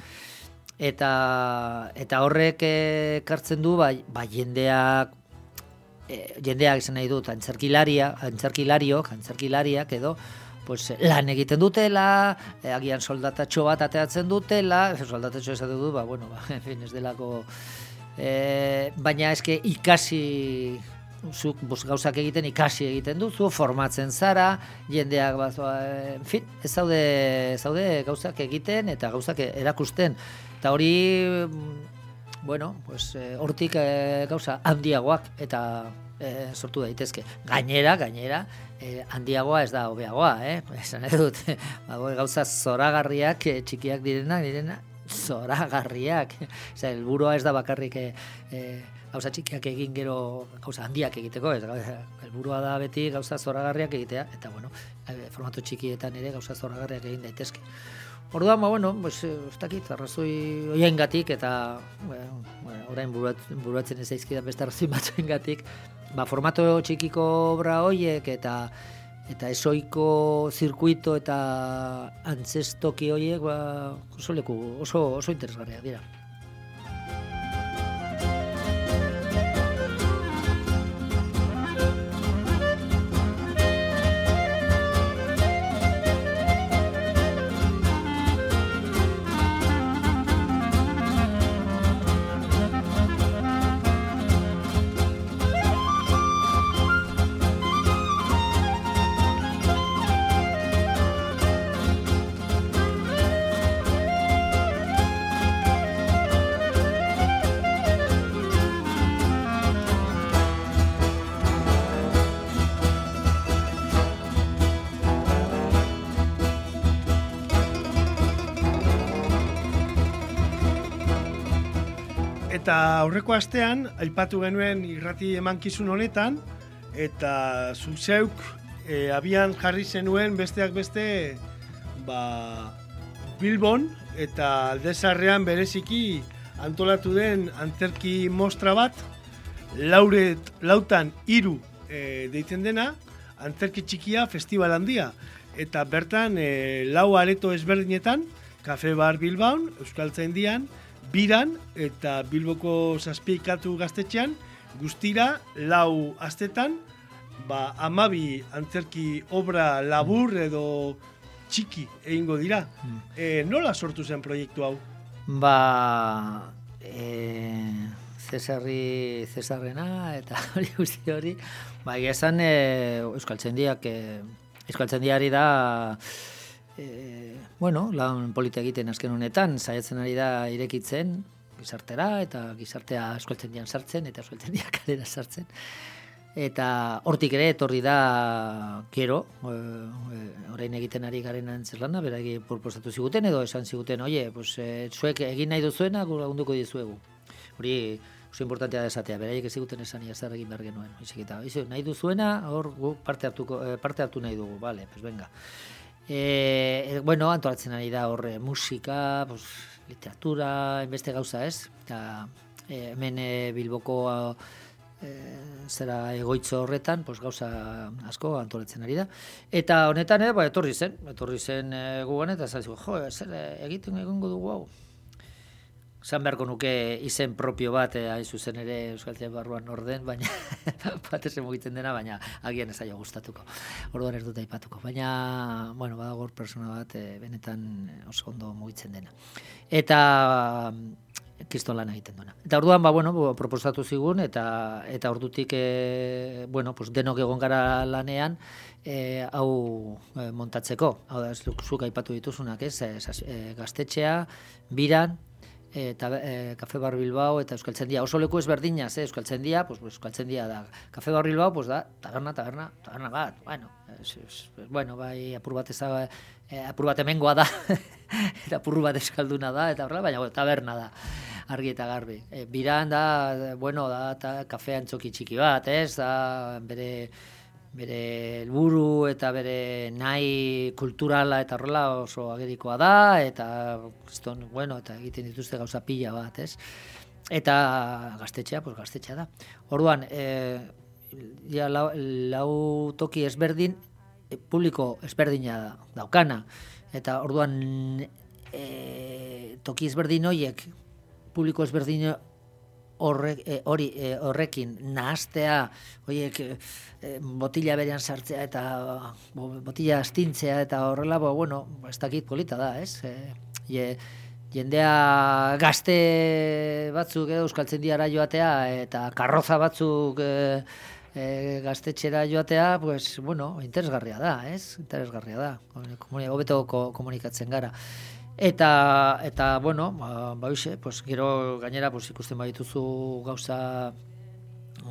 eta eta horrek ekartzen du ba, ba jendeak e, jendeak esan nahi dut antzerkilaria antzerkilariok antzerkilariak edo pues, lan egiten dutela, e, agian soldatatxo bat ateatzen dutela, soldatatxo esate du, ba, bueno, ba, en fin, ez delako, e, baina eske ikasi zuk bus, gauzak egiten ikasi egiten duzu, formatzen zara, jendeak bat, en fin, ez zaude, zaude gauzak egiten eta gauzak erakusten. Eta hori, bueno, pues, e, hortik e, gauza handiagoak eta e, sortu daitezke. Gainera, gainera, e, handiagoa ez da hobeagoa, eh? Esan edut, ba, gauza zoragarriak, e, txikiak direnak, direna, zoragarriak. Osa, elburua ez da bakarrik e, gauza txikiak egin gero gauza handiak egiteko, ez helburua da beti gauza zoragarriak egitea eta bueno, formato txikietan ere gauza zoragarriak egin daitezke. Orduan, ba, bueno, pues, eh, ez dakit, arrazoi gatik eta bueno, orain buruatzen ez aizkidan beste arrazoi batzuen gatik, ba, formato txikiko obra hoiek eta eta esoiko zirkuito eta antzestoki hoiek ba, oso leku, oso, oso interesgarria dira. Eta aurreko astean, aipatu genuen irrati emankizun honetan, eta zuzeuk e, abian jarri zenuen besteak beste ba, Bilbon eta aldezarrean bereziki antolatu den antzerki mostra bat, lauret, lautan iru e, deitzen dena, antzerki txikia festival handia. Eta bertan, e, lau areto ezberdinetan, Kafe Bar Bilbaon, Euskal Zaindian, biran eta Bilboko zazpikatu gaztetxean, guztira lau astetan, ba, amabi antzerki obra labur edo txiki egingo dira. Hmm. E, nola sortu zen proiektu hau? Ba, e, Cesarri Cesarrena eta hori guzti hori, ba, esan e, Euskaltzen diak, e, Euskaltzen diari da, e, bueno, lan polita egiten azken honetan, saiatzen ari da irekitzen, gizartera, eta gizartea eskualtzen dian sartzen, eta eskualtzen dian kalera sartzen. Eta hortik ere etorri da gero, e, e, orain egiten ari garen antzerlana, beragi proposatu ziguten edo esan ziguten, oie, pues, e, zuek egin nahi duzuena, lagunduko dizuegu. Hori, oso importantea desatea, beraiek ez ziguten esan zer egin behar genuen. Izu, nahi duzuena, hor gu parte, hartuko, parte hartu nahi dugu, bale, pues venga. E, bueno, antolatzen ari da horre musika, pues, literatura, enbeste gauza ez, eta e, hemen e, Bilboko e, zera egoitzo horretan, pues, gauza asko antolatzen ari da. Eta honetan, e, ba, etorri zen, etorri zen e, gugan, eta zaizu, jo, zer egiten egongo dugu hau. Zan beharko nuke izen propio bat, eh, hain zuzen ere Euskaltzea barruan orden, baina bat ez mugitzen dena, baina agian ez aio gustatuko. Orduan ez dut aipatuko. Baina, bueno, badagor persona bat, eh, benetan oso ondo mugitzen dena. Eta kiston lan egiten duena. Eta orduan, ba, bueno, proposatu zigun, eta eta ordutik, e, bueno, pues denok egon gara lanean, e, hau e, montatzeko. Hau da, zuk aipatu dituzunak, ez? E, gaztetxea, biran, eta e, Kafe Bar Bilbao eta Euskaltzendia. Oso leku ezberdinaz, eh, Euskaltzendia, pues, Euskaltzendia da. Kafe Bar Bilbao, pues da, taberna, taberna, taberna bat. Bueno, es, es, bueno, bai, apur bat ez da, eh, apur bat emengoa da, eta apur bat eskalduna da, eta horrela, baina taberna da, argi eta garbi. E, biran da, bueno, da, ta, kafean txoki txiki bat, ez, da, bere, bere helburu eta bere nahi kulturala eta horrela oso agerikoa da eta kriston, bueno, eta egiten dituzte gauza pila bat, ez? Eta gaztetxea, pues gaztetxea da. Orduan, e, ja, lau, lau toki ezberdin, publiko ezberdina da, daukana. Eta orduan, e, toki ezberdin horiek, publiko ezberdin horrek, e, hori e, horrekin nahastea, horiek e, botila berean sartzea eta botila astintzea eta horrela, bo, bueno, ez dakit polita da, ez? E, jendea gazte batzuk edo euskaltzen diara joatea eta karroza batzuk e, e, gaztetxera joatea, pues, bueno, interesgarria da, ez? Interesgarria da, hobeto komunikatzen gara. Eta, eta bueno, ba, ba pues, gero gainera pues, ikusten badituzu gauza,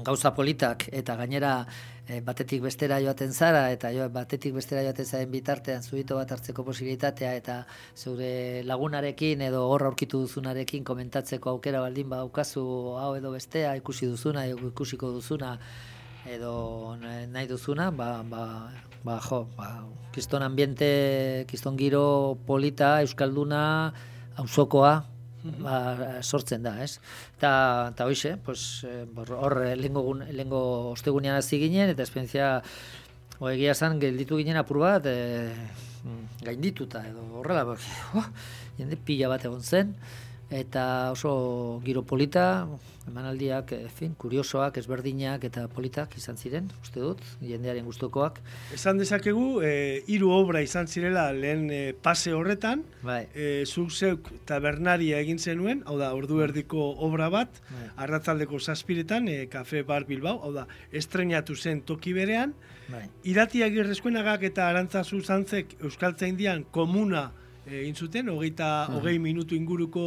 gauza politak eta gainera e, batetik bestera joaten zara eta jo, batetik bestera joaten zaren bitartean zuito bat hartzeko posibilitatea eta zeure lagunarekin edo horra aurkitu duzunarekin komentatzeko aukera baldin badaukazu hau edo bestea ikusi duzuna ikusiko duzuna edo nahi duzuna, ba, ba, ba jo, ba, kiston ambiente, kiston giro polita, euskalduna, auzokoa, ba, sortzen da, ez? Eta, eta hoxe, pues, eh, hor, lengo, lengo ostegunean hasi ginen, eta esperientzia, egia zan, gelditu ginen apur bat, e, gaindituta, edo horrela, oh, jende pila bat egon zen, eta oso giro polita, emanaldiak, en fin, kuriosoak, ezberdinak eta politak izan ziren, uste dut, jendearen gustokoak. Esan dezakegu, e, hiru obra izan zirela lehen e, pase horretan, bai. e, zuk zeuk tabernaria egin zenuen, hau da, ordu erdiko obra bat, bai. arratzaldeko zazpiretan, e, Kafe Bar Bilbao, hau da, estrenatu zen toki berean, bai. irati agirrezkoenagak eta arantzazu zantzek Euskaltza Indian komuna egin zuten, hogeita, hogei minutu inguruko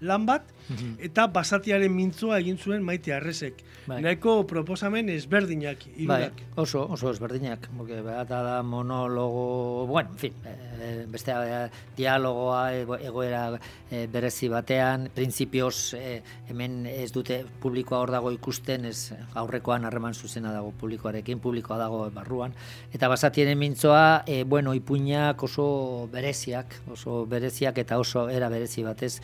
lan bat, Mhm. eta basatiaren mintzoa egin zuen maite arrezek. Bai. Naiko proposamen ezberdinak, irudak. Bai, oso, oso ezberdinak. Porque behata da monologo, bueno, en fin, e, beste e, dialogoa egoera e, berezi batean, prinsipioz e, hemen ez dute publikoa hor dago ikusten, ez aurrekoan harreman zuzena dago publikoarekin, publikoa dago barruan. Eta basatiaren mintzoa, e, bueno, ipuinak oso bereziak, oso bereziak eta oso era berezi batez,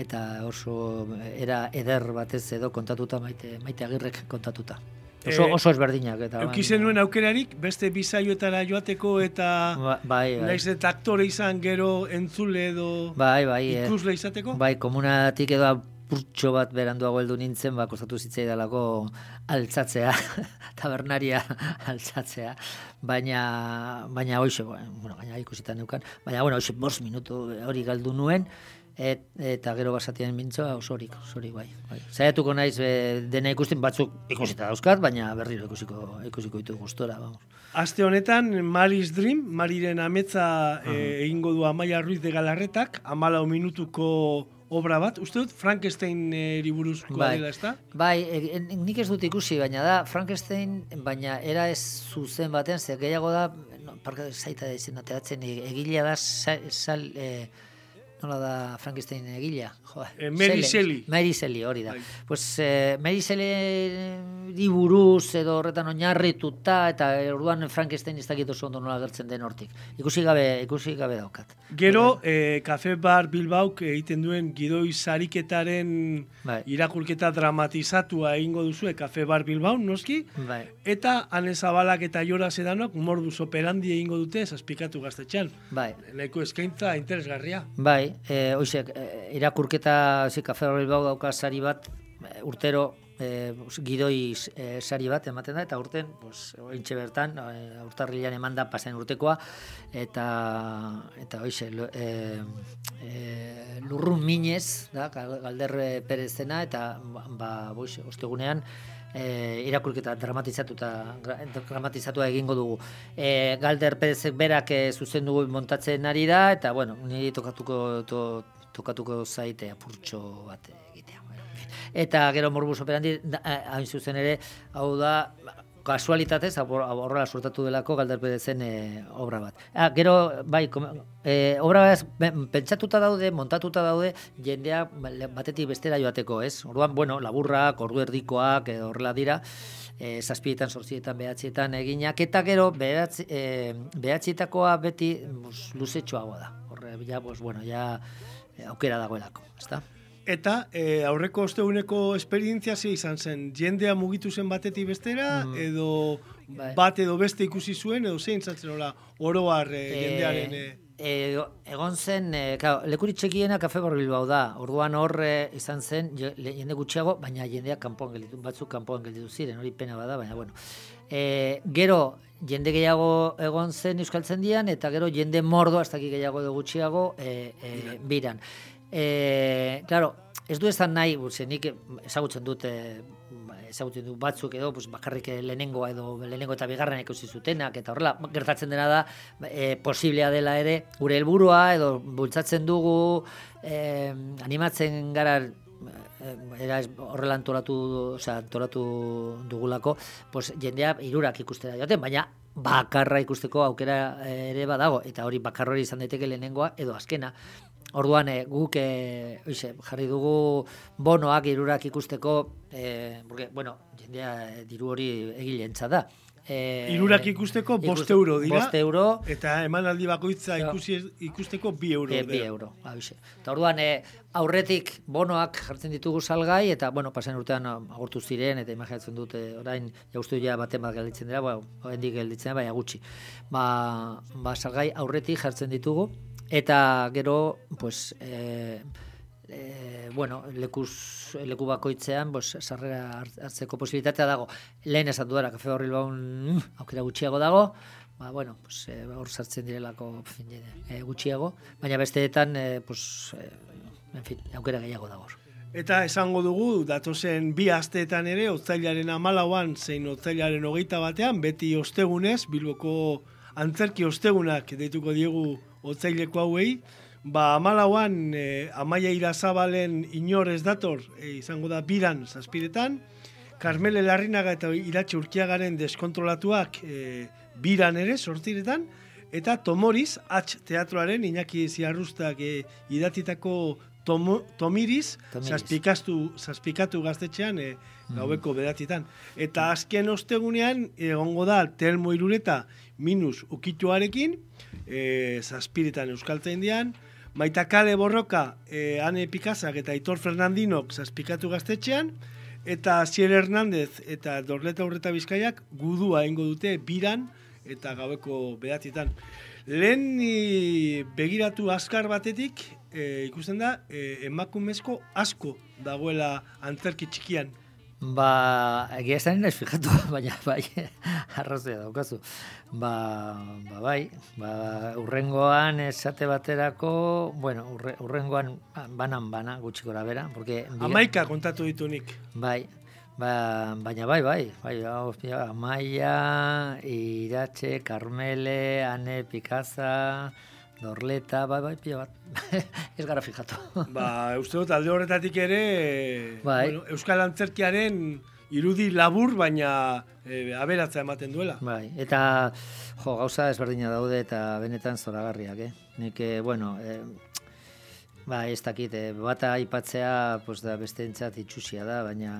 eta oso era eder batez edo kontatuta maite, maite agirrek kontatuta. Oso, e, oso ezberdinak. Eta, Eukizen nuen aukerarik, beste bizaioetara joateko eta ba, bai, bai. naiz eta aktore izan gero entzule edo bai, bai, eh. ikusle izateko? Bai, komunatik edo purtxo bat beranduago heldu nintzen, ba, kostatu zitzei dalako altzatzea, tabernaria altzatzea, baina, baina hoxe, bueno, baina ikusitan neukan, baina, bueno, hoxe, bors minutu hori galdu nuen, Et, eta gero basatian mintzoa osorik, osorik bai. bai. Zaiatuko naiz e, dena ikusten batzuk ikusita dauzkat, baina berriro ikusiko, ikusiko ditu gustora. Vamos. Aste honetan, Maris Dream, Mariren ametza uh -huh. egingo du Amaia Ruiz de Galarretak, amalau minutuko obra bat. Uste dut Frankenstein eri buruzkoa Bai. dela, ezta? Bai, e, e, nik ez dut ikusi, baina da Frankenstein, baina era ez zuzen batean, ze gehiago da, no, parka zaita da izan ateratzen, e- egilea da, sa- sal, e, nola da Frankenstein egilea? Jo, Eh, Mary Shelley. Mary Shelley, hori da. Bai. Pues, eh, Mary Shelley buruz edo horretan oinarrituta, eta eh, orduan Frankenstein ez dakit oso ondo nola gertzen den hortik. Ikusi gabe, ikusi gabe daukat. Gero, eh, Cafe Bar Bilbauk egiten duen gidoi sariketaren Bai. irakurketa dramatizatua egingo duzue Cafe Bar Bilbao, noski? Bai. Eta Ane Zabalak eta Jora Sedanok morduz operandi egingo dute zazpikatu gaztetxean. Bai. Nahiko eskaintza interesgarria. Bai, e, oizek, e, irakurketa zi, kafe horri bau dauka sari bat, e, urtero e, gidoi e, sari bat ematen da, eta urten, pues, ointxe bertan, e, urtarrilean eman da pasen urtekoa, eta, eta oize, lo, e, e, lurrun minez, da, Gal- galder perezena, eta ba, ba oize, ostegunean, e, irakurketa dramatizatuta dramatizatua egingo dugu. E, Galder Perezek berak e, zuzendu montatzen ari da eta bueno, niri tokatuko to, tokatuko zaite apurtxo bat Eta gero morbus operandi da, eh, hain zuzen ere hau da kasualitatez horrela sortatu delako Galder Perezen e, obra bat. Ah, gero bai kom, e, obra bat pentsatuta daude, montatuta daude jendea batetik bestera joateko, ez? Orduan, bueno, laburrak, ordu erdikoak edo horrela dira, e, zazpietan, sortzietan, behatzietan eginak, eta gero behatzi, e, behatzietakoa beti luzetxoagoa da. Horre, ja, pues, bueno, ja aukera dagoelako, ezta? Eta eh, aurreko osteguneko esperientzia ze izan zen, jendea mugitu zen batetik bestera, edo Bai. bat edo beste ikusi zuen, edo zein zatzen hola, oroar eh, jendearen... Eh, E, egon zen, e, claro, lekurik txekiena kafe Bar Bilbao da. Orduan hor e, izan zen jende gutxiago, baina jendea kanpoan gelditu, batzuk kanpoan gelditu ziren, hori pena bada, baina bueno. E, gero jende gehiago egon zen Euskaltzendian eta gero jende mordo hasta gehiago edo gutxiago e, e, biran. E, claro, ez du esan nahi, ze nik ezagutzen dut e, ezagutzen du batzuk edo pues, bakarrik lehenengoa edo lehenengo eta bigarren ikusi zutenak eta horrela gertatzen dena da e, posiblea dela ere gure helburua edo bultzatzen dugu e, animatzen gara era horrela antolatu, osea, antolatu dugulako, pues jendea hirurak ikustera joaten, baina bakarra ikusteko aukera ere badago eta hori bakar hori izan daiteke lehenengoa edo azkena. Orduan e, guk e, oize, jarri dugu bonoak hirurak ikusteko e, porque, bueno, jendea eh, diru hori egilentza da. E, Hirurak ikusteko bost ikuste- euro dira. Bost euro, eta emanaldi bakoitza ikusi, ikusteko bi euro. E, bi dira. euro, hauxe. Eta orduan, e, aurretik bonoak jartzen ditugu salgai, eta, bueno, pasen urtean a- agortu ziren, eta imaginatzen dut, e, orain, jaustu ja baten bat gelditzen dira, ba, hendik gelditzen, baina gutxi. Ba, ba, salgai aurretik jartzen ditugu, eta gero, pues, e, e, bueno, lekuz, leku bakoitzean, pues, sarrera hart- hartzeko posibilitatea dago. Lehen esan duara, kafe horri baun aukera gutxiago dago, ba, bueno, pues, eh, hor sartzen direlako fin, eh, gutxiago, baina besteetan, eh, pues, eh, en fin, aukera gehiago dago. Eta esango dugu, datozen bi asteetan ere, otzailaren amalauan, zein otzailaren hogeita batean, beti ostegunez, Bilboko antzerki ostegunak deituko diegu otzaileko hauei, ba amalauan, e, amaia irazabalen inor ez dator, e, izango da biran zazpiretan, Carmele Larrinaga eta Iratxe Urkiagaren deskontrolatuak e, biran ere, sortiretan, eta Tomoriz, H teatroaren, Iñaki Ziarrustak e, idatitako Tomo, Tomiriz, Tomiriz. zazpikastu, zazpikatu gaztetxean e, gaueko bedatitan. Eta azken ostegunean, egongo da, Telmo Irureta minus ukituarekin, e, zazpiretan Euskaltzaindian, Maita Kale Borroka, e, Ane Pikazak eta Aitor Fernandinok zazpikatu gaztetxean, eta Zier Hernandez eta Dorleta Urreta Bizkaiak gudua egingo dute biran eta gaueko bedatietan. Lehen begiratu azkar batetik e, ikusten da e, emakumezko asko dagoela antzerki txikian. Ba, egia esan ez fijatu, baina bai, arrazia daukazu. Ba, ba bai, ba, urrengoan esate baterako, bueno, urre, urrengoan banan bana gutxi gora bera, porque... Amaika kontatu ditu nik. Bai, ba, baina bai, bai, bai, ja, Amaia, Iratxe, Carmele, Ane, Pikaza, dorleta, bai, bai, pila bat. ez gara fijatu. Ba, uste dut, alde horretatik ere, Bai. bueno, Euskal Antzerkiaren irudi labur, baina e, aberatza ematen duela. Bai, eta jo, gauza ezberdina daude eta benetan zoragarriak, eh? Nik, eh, bueno, eh, ba, ez dakit, eh, bata aipatzea, pues da beste entzat itxusia da, baina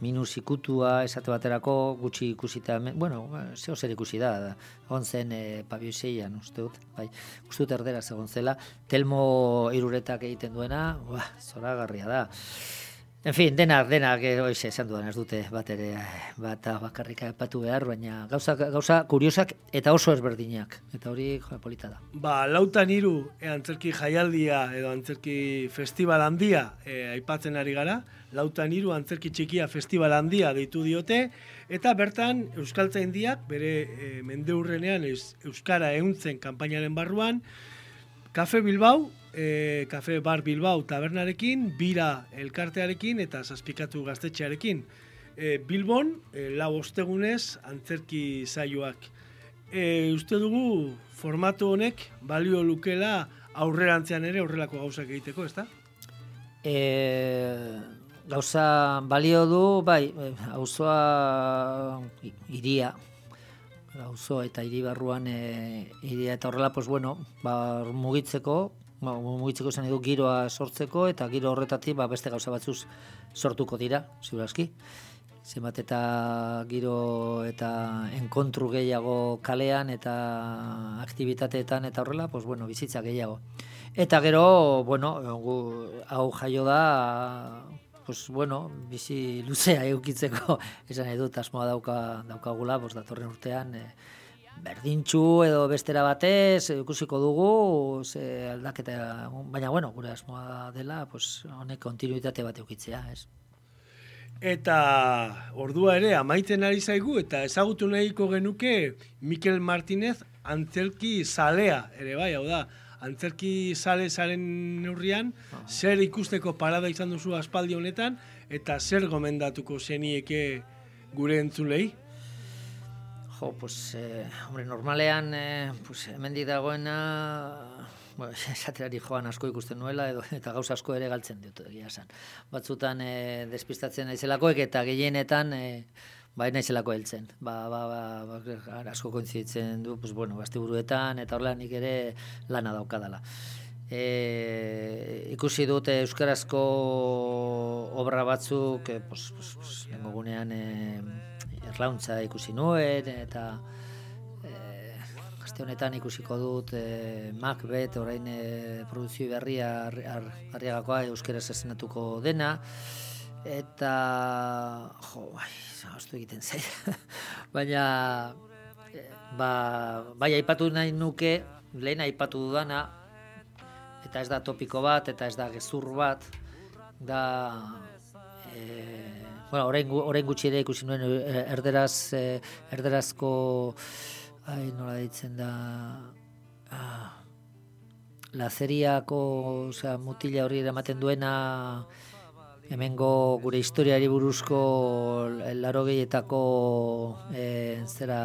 minus ikutua esate baterako gutxi ikusita, bueno, eh, zeo zer ikusi da, da. egon zen eh, Pabio Iseian, uste dut, bai, uste dut erderaz egon zela, Telmo iruretak egiten duena, ba, zoragarria da. En fin, denak, denak, eh, hoize, esan dudan ez dute bat ere, eh, bat bakarrik aipatu behar, baina gauza, gauza kuriosak eta oso ezberdinak. Eta hori, polita da. Ba, lautan hiru e, antzerki jaialdia edo antzerki festival handia e, aipatzen ari gara. Lautan hiru antzerki txikia festival handia deitu diote. Eta bertan Euskaltzaindiak bere e, mendeurrenean eus, Euskara euntzen kanpainaren barruan Kafe Bilbao, e, Kafe Bar Bilbao tabernarekin, bira elkartearekin eta zazpikatu gaztetxearekin. E, Bilbon, e, lau ostegunez antzerki saioak. E, uste dugu formatu honek balio lukela aurrerantzean ere horrelako gauzak egiteko, ezta? E, gauza balio du, bai, eh, auzoa iria, auzo eta hiri barruan e, iria eta horrela, pues bueno, ba, mugitzeko, ba, mugitzeko zen edu giroa sortzeko eta giro horretatik ba, beste gauza batzuz sortuko dira, ziurazki. Zenbat eta giro eta enkontru gehiago kalean eta aktibitateetan eta horrela, pues bueno, bizitza gehiago. Eta gero, bueno, gu, hau jaio da, pues bueno, bizi luzea eukitzeko, esan nahi dut, asmoa dauka, daukagula, pues datorren urtean, e, berdintxu edo bestera batez, ikusiko dugu, ze aldaketa, baina bueno, gure asmoa dela, pues honek kontinuitate bat eukitzea, ez? Eta ordua ere amaiten ari zaigu eta ezagutu nahiko genuke Mikel Martinez antzerki zalea ere bai, hau da, antzerki zale zaren neurrian, zer ikusteko parada izan duzu aspaldi honetan eta zer gomendatuko zenieke gure entzulei? Jo, pues, eh, hombre, normalean, eh, pues, hemendik dagoena, bueno, esaterari joan asko ikusten nuela, edo, eta gauza asko ere galtzen dut, egia esan. Batzutan eh, despistatzen naizelakoek, eta gehienetan, eh, bai naizelako heltzen. Ba, ba, ba, ba, asko kointzitzen du, pues, bueno, buruetan, eta horrela nik ere lana daukadala. E, ikusi dut eh, euskarazko obra batzuk, e, pues, pues, pues, e, erlauntza ikusi nuen, eta e, aste honetan ikusiko dut e, Macbeth, orain e, produzio berria ar- ar- arriagakoa euskaraz esenatuko dena, eta jo, bai, astu egiten zait. Baina e, ba, bai aipatu nahi nuke, lehen aipatu dudana, eta ez da topiko bat, eta ez da gezur bat, da... E, bueno, orain, orain gutxi ere ikusi nuen e, erderaz, e, erderazko, ai, nola ditzen da, ah, lazeriako, osea, mutila hori eramaten duena, hemengo gure historiari buruzko laro gehietako e, zera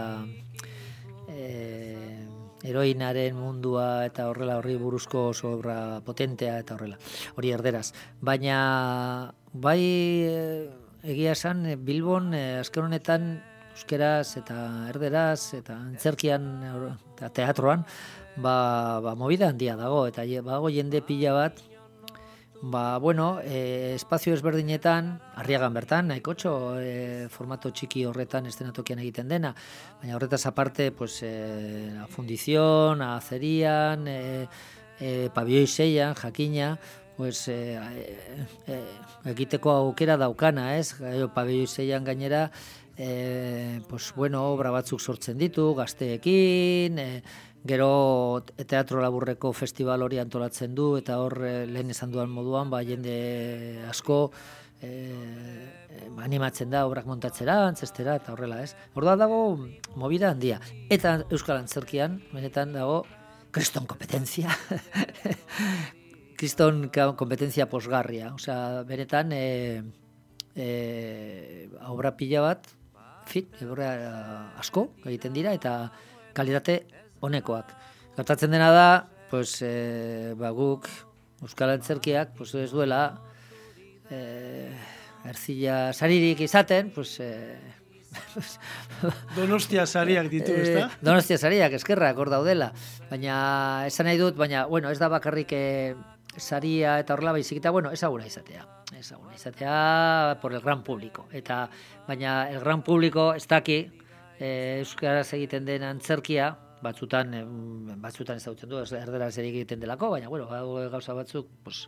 e, heroinaren mundua eta horrela horri buruzko oso obra potentea eta horrela, hori erderaz. Baina bai eh, egia esan eh, Bilbon eh, azken honetan euskeraz eta erderaz eta antzerkian eh, eta teatroan ba, ba movida handia dago. Eta bago jende pila bat Ba, bueno, e, espazio ezberdinetan, arriagan bertan, nahikotxo, e, formato txiki horretan estenatokian egiten dena, baina horretaz aparte, pues, e, fundizion, azerian, e, e, pabioi zeian, jakina, pues, e, e, egiteko aukera daukana, ez? Gero, pabioi zeian gainera, e, pues, bueno, obra batzuk sortzen ditu, gazteekin, e, Gero teatro laburreko festival hori antolatzen du eta hor eh, lehen esan duan moduan ba jende asko eh, animatzen da obrak montatzera, antzestera eta horrela, ez? Orda dago movida handia. Eta Euskal Antzerkian, benetan dago kriston kompetentzia. kriston kompetentzia posgarria. Osea, benetan e, e, obra pila bat, fit, obra asko egiten dira eta kalitate honekoak. Gertatzen dena da, pues, e, ba, guk, Euskal Antzerkiak, pues, ez duela, e, erzila saririk izaten, pues, e, Donostia sariak ditu, ezta? Donostia sariak eskerrak hor daudela. Baina esan nahi dut, baina bueno, ez da bakarrik eh, saria eta horrela baizik eta bueno, ezaguna izatea. Ezaguna izatea por el gran público. Eta baina el gran público ez daki eh, euskaraz egiten den antzerkia batzutan em, batzutan ezagutzen du, erderaz egiten delako, baina bueno, gauza batzuk, pues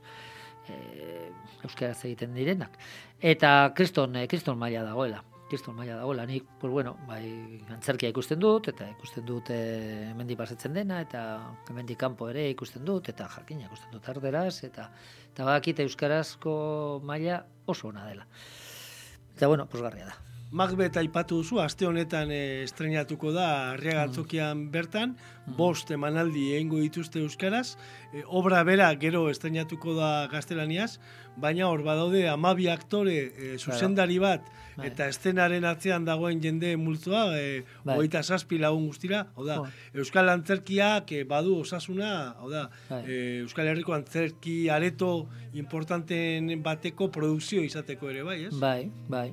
eh, euskaraz egiten direnak. Eta kriston, eh, kriston maila dagoela. Kriston maila dagoela. Nik, pues bueno, bai, antzerkia ikusten dut, eta ikusten dut eh, hemendik pasatzen dena, eta hemendik kanpo ere ikusten dut, eta jakina ikusten dut erderaz, eta eta badakit euskarazko maila oso ona dela. Eta bueno, posgarria da. Macbeth aipatu duzu, aste honetan eh, estrenatuko da Arriaga Altzokian bertan, bost emanaldi egingo dituzte euskaraz, eh, obra bera gero estrenatuko da gaztelaniaz, baina hor badaude amabi aktore eh, zuzendari bat, Bai. eta estenaren atzean dagoen jende multzoa, eh, Bai. hogeita zazpi lagun guztira, hau da, Jo. Euskal Antzerkiak eh, badu osasuna, hau da, Bai. eh, Euskal Herriko Antzerki areto importanten bateko produkzio izateko ere, bai, ez? Bai, bai.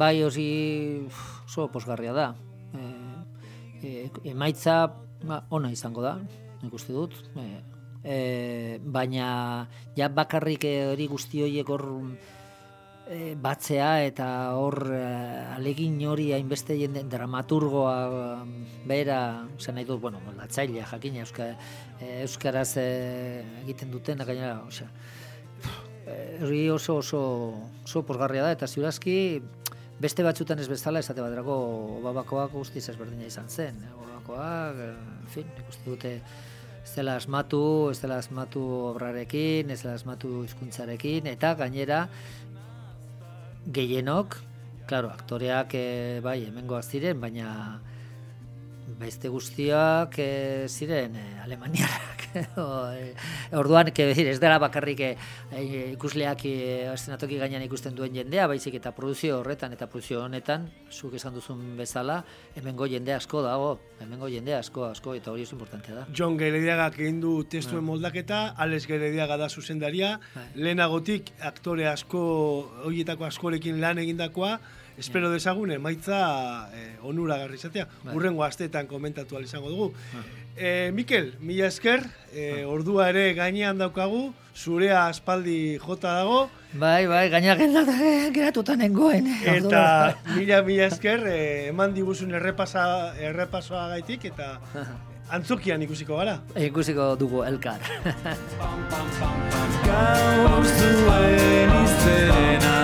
Bai, osi oso posgarria da. E, e, emaitza ba, ona izango da, nik uste dut. E, e, baina ja bakarrik hori guzti horiek hor e, batzea eta hor eh, alegin hori hainbeste jende dramaturgoa bera, zen nahi dut, bueno, latzailea jakina euska, eh, euskaraz eh, egiten dutena gainera, osea, hori oso oso oso posgarria da eta ziurazki beste batzutan ez bezala esate baterako babakoak guztiz ezberdina izan zen. eh, Babakoak, eh, en fin, ikuste dute ez dela asmatu, ez dela asmatu obrarekin, ez dela asmatu hizkuntzarekin eta gainera gehienok, claro, aktoreak eh, bai hemengoak ziren, baina beste guztiak eh, ziren eh, alemaniarrak. eh, orduan, decir, ez dela bakarrik eh, ikusleak eszenatoki gainean ikusten duen jendea, baizik eta produzio horretan eta produzio honetan, zuk esan duzun bezala, hemengo jende asko dago, hemengo jende asko, asko, eta hori oso importantea da. John Gerediagak egin du testuen moldaketa, Alex Gerediaga da zuzendaria, Bai. lehenagotik aktore asko, horietako askorekin lan egindakoa, espero dezagun emaitza eh, onuragarri izatea. Bai. Urrengo asteetan komentatu ahal izango dugu. Eh, Mikel, mila esker, eh, ordua ere gainean daukagu, zurea aspaldi jota dago, Bai, bai, gaina geratuta nengoen. eh, eta mila mila esker, eh, eman diguzun errepasa, errepasoa gaitik, eta antzokian ikusiko gara. Ikusiko dugu elkar. Gaur zuen izena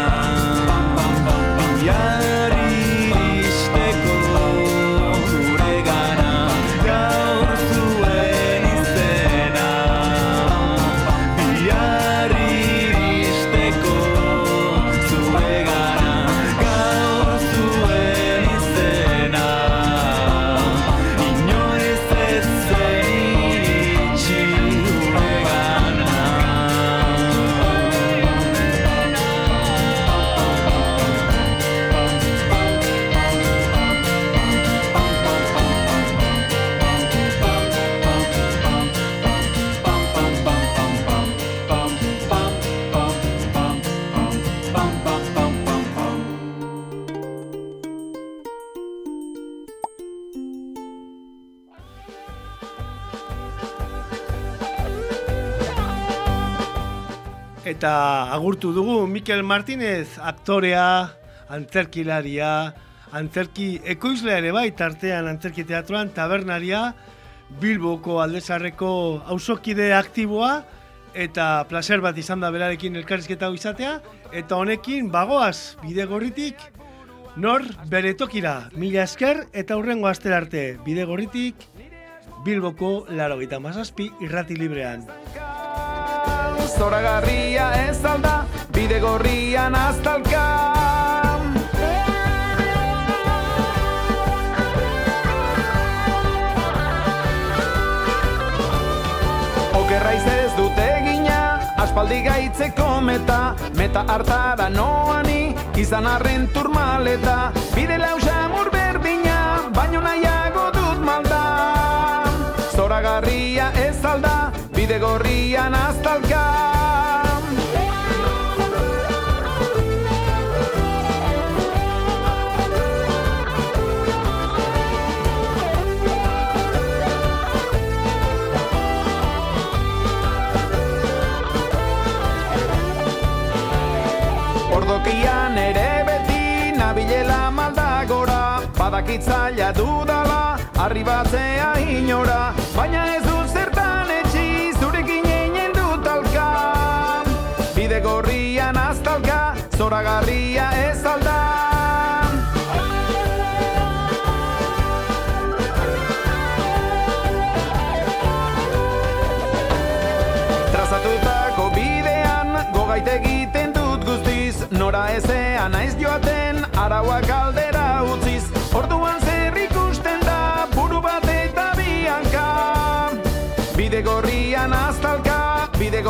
Jarri Eta agurtu dugu Mikel Martinez, aktorea, antzerkilaria, antzerki ekoizlea ere bai, tartean antzerki teatroan, tabernaria, Bilboko aldezarreko auzokide aktiboa, eta placer bat izan da berarekin elkarrizketa izatea, eta honekin bagoaz bide gorritik, nor bere tokira, mila esker, eta hurrengo astera arte, bide gorritik, Bilboko laro gita mazazpi irrati librean zoragarria ez alda bide gorrian aztalka Okerraiz ez dut egina, aspaldi gaitzeko meta, meta hartara noani, izan arren turmaleta, bide lausa berdina, baino nahiago dut malda. Zoragarria ez alda, bide gorrian aztalka. Ordokian ere beti nabilela maldagora Badakitzaila dudala arribatzea inora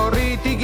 scorriti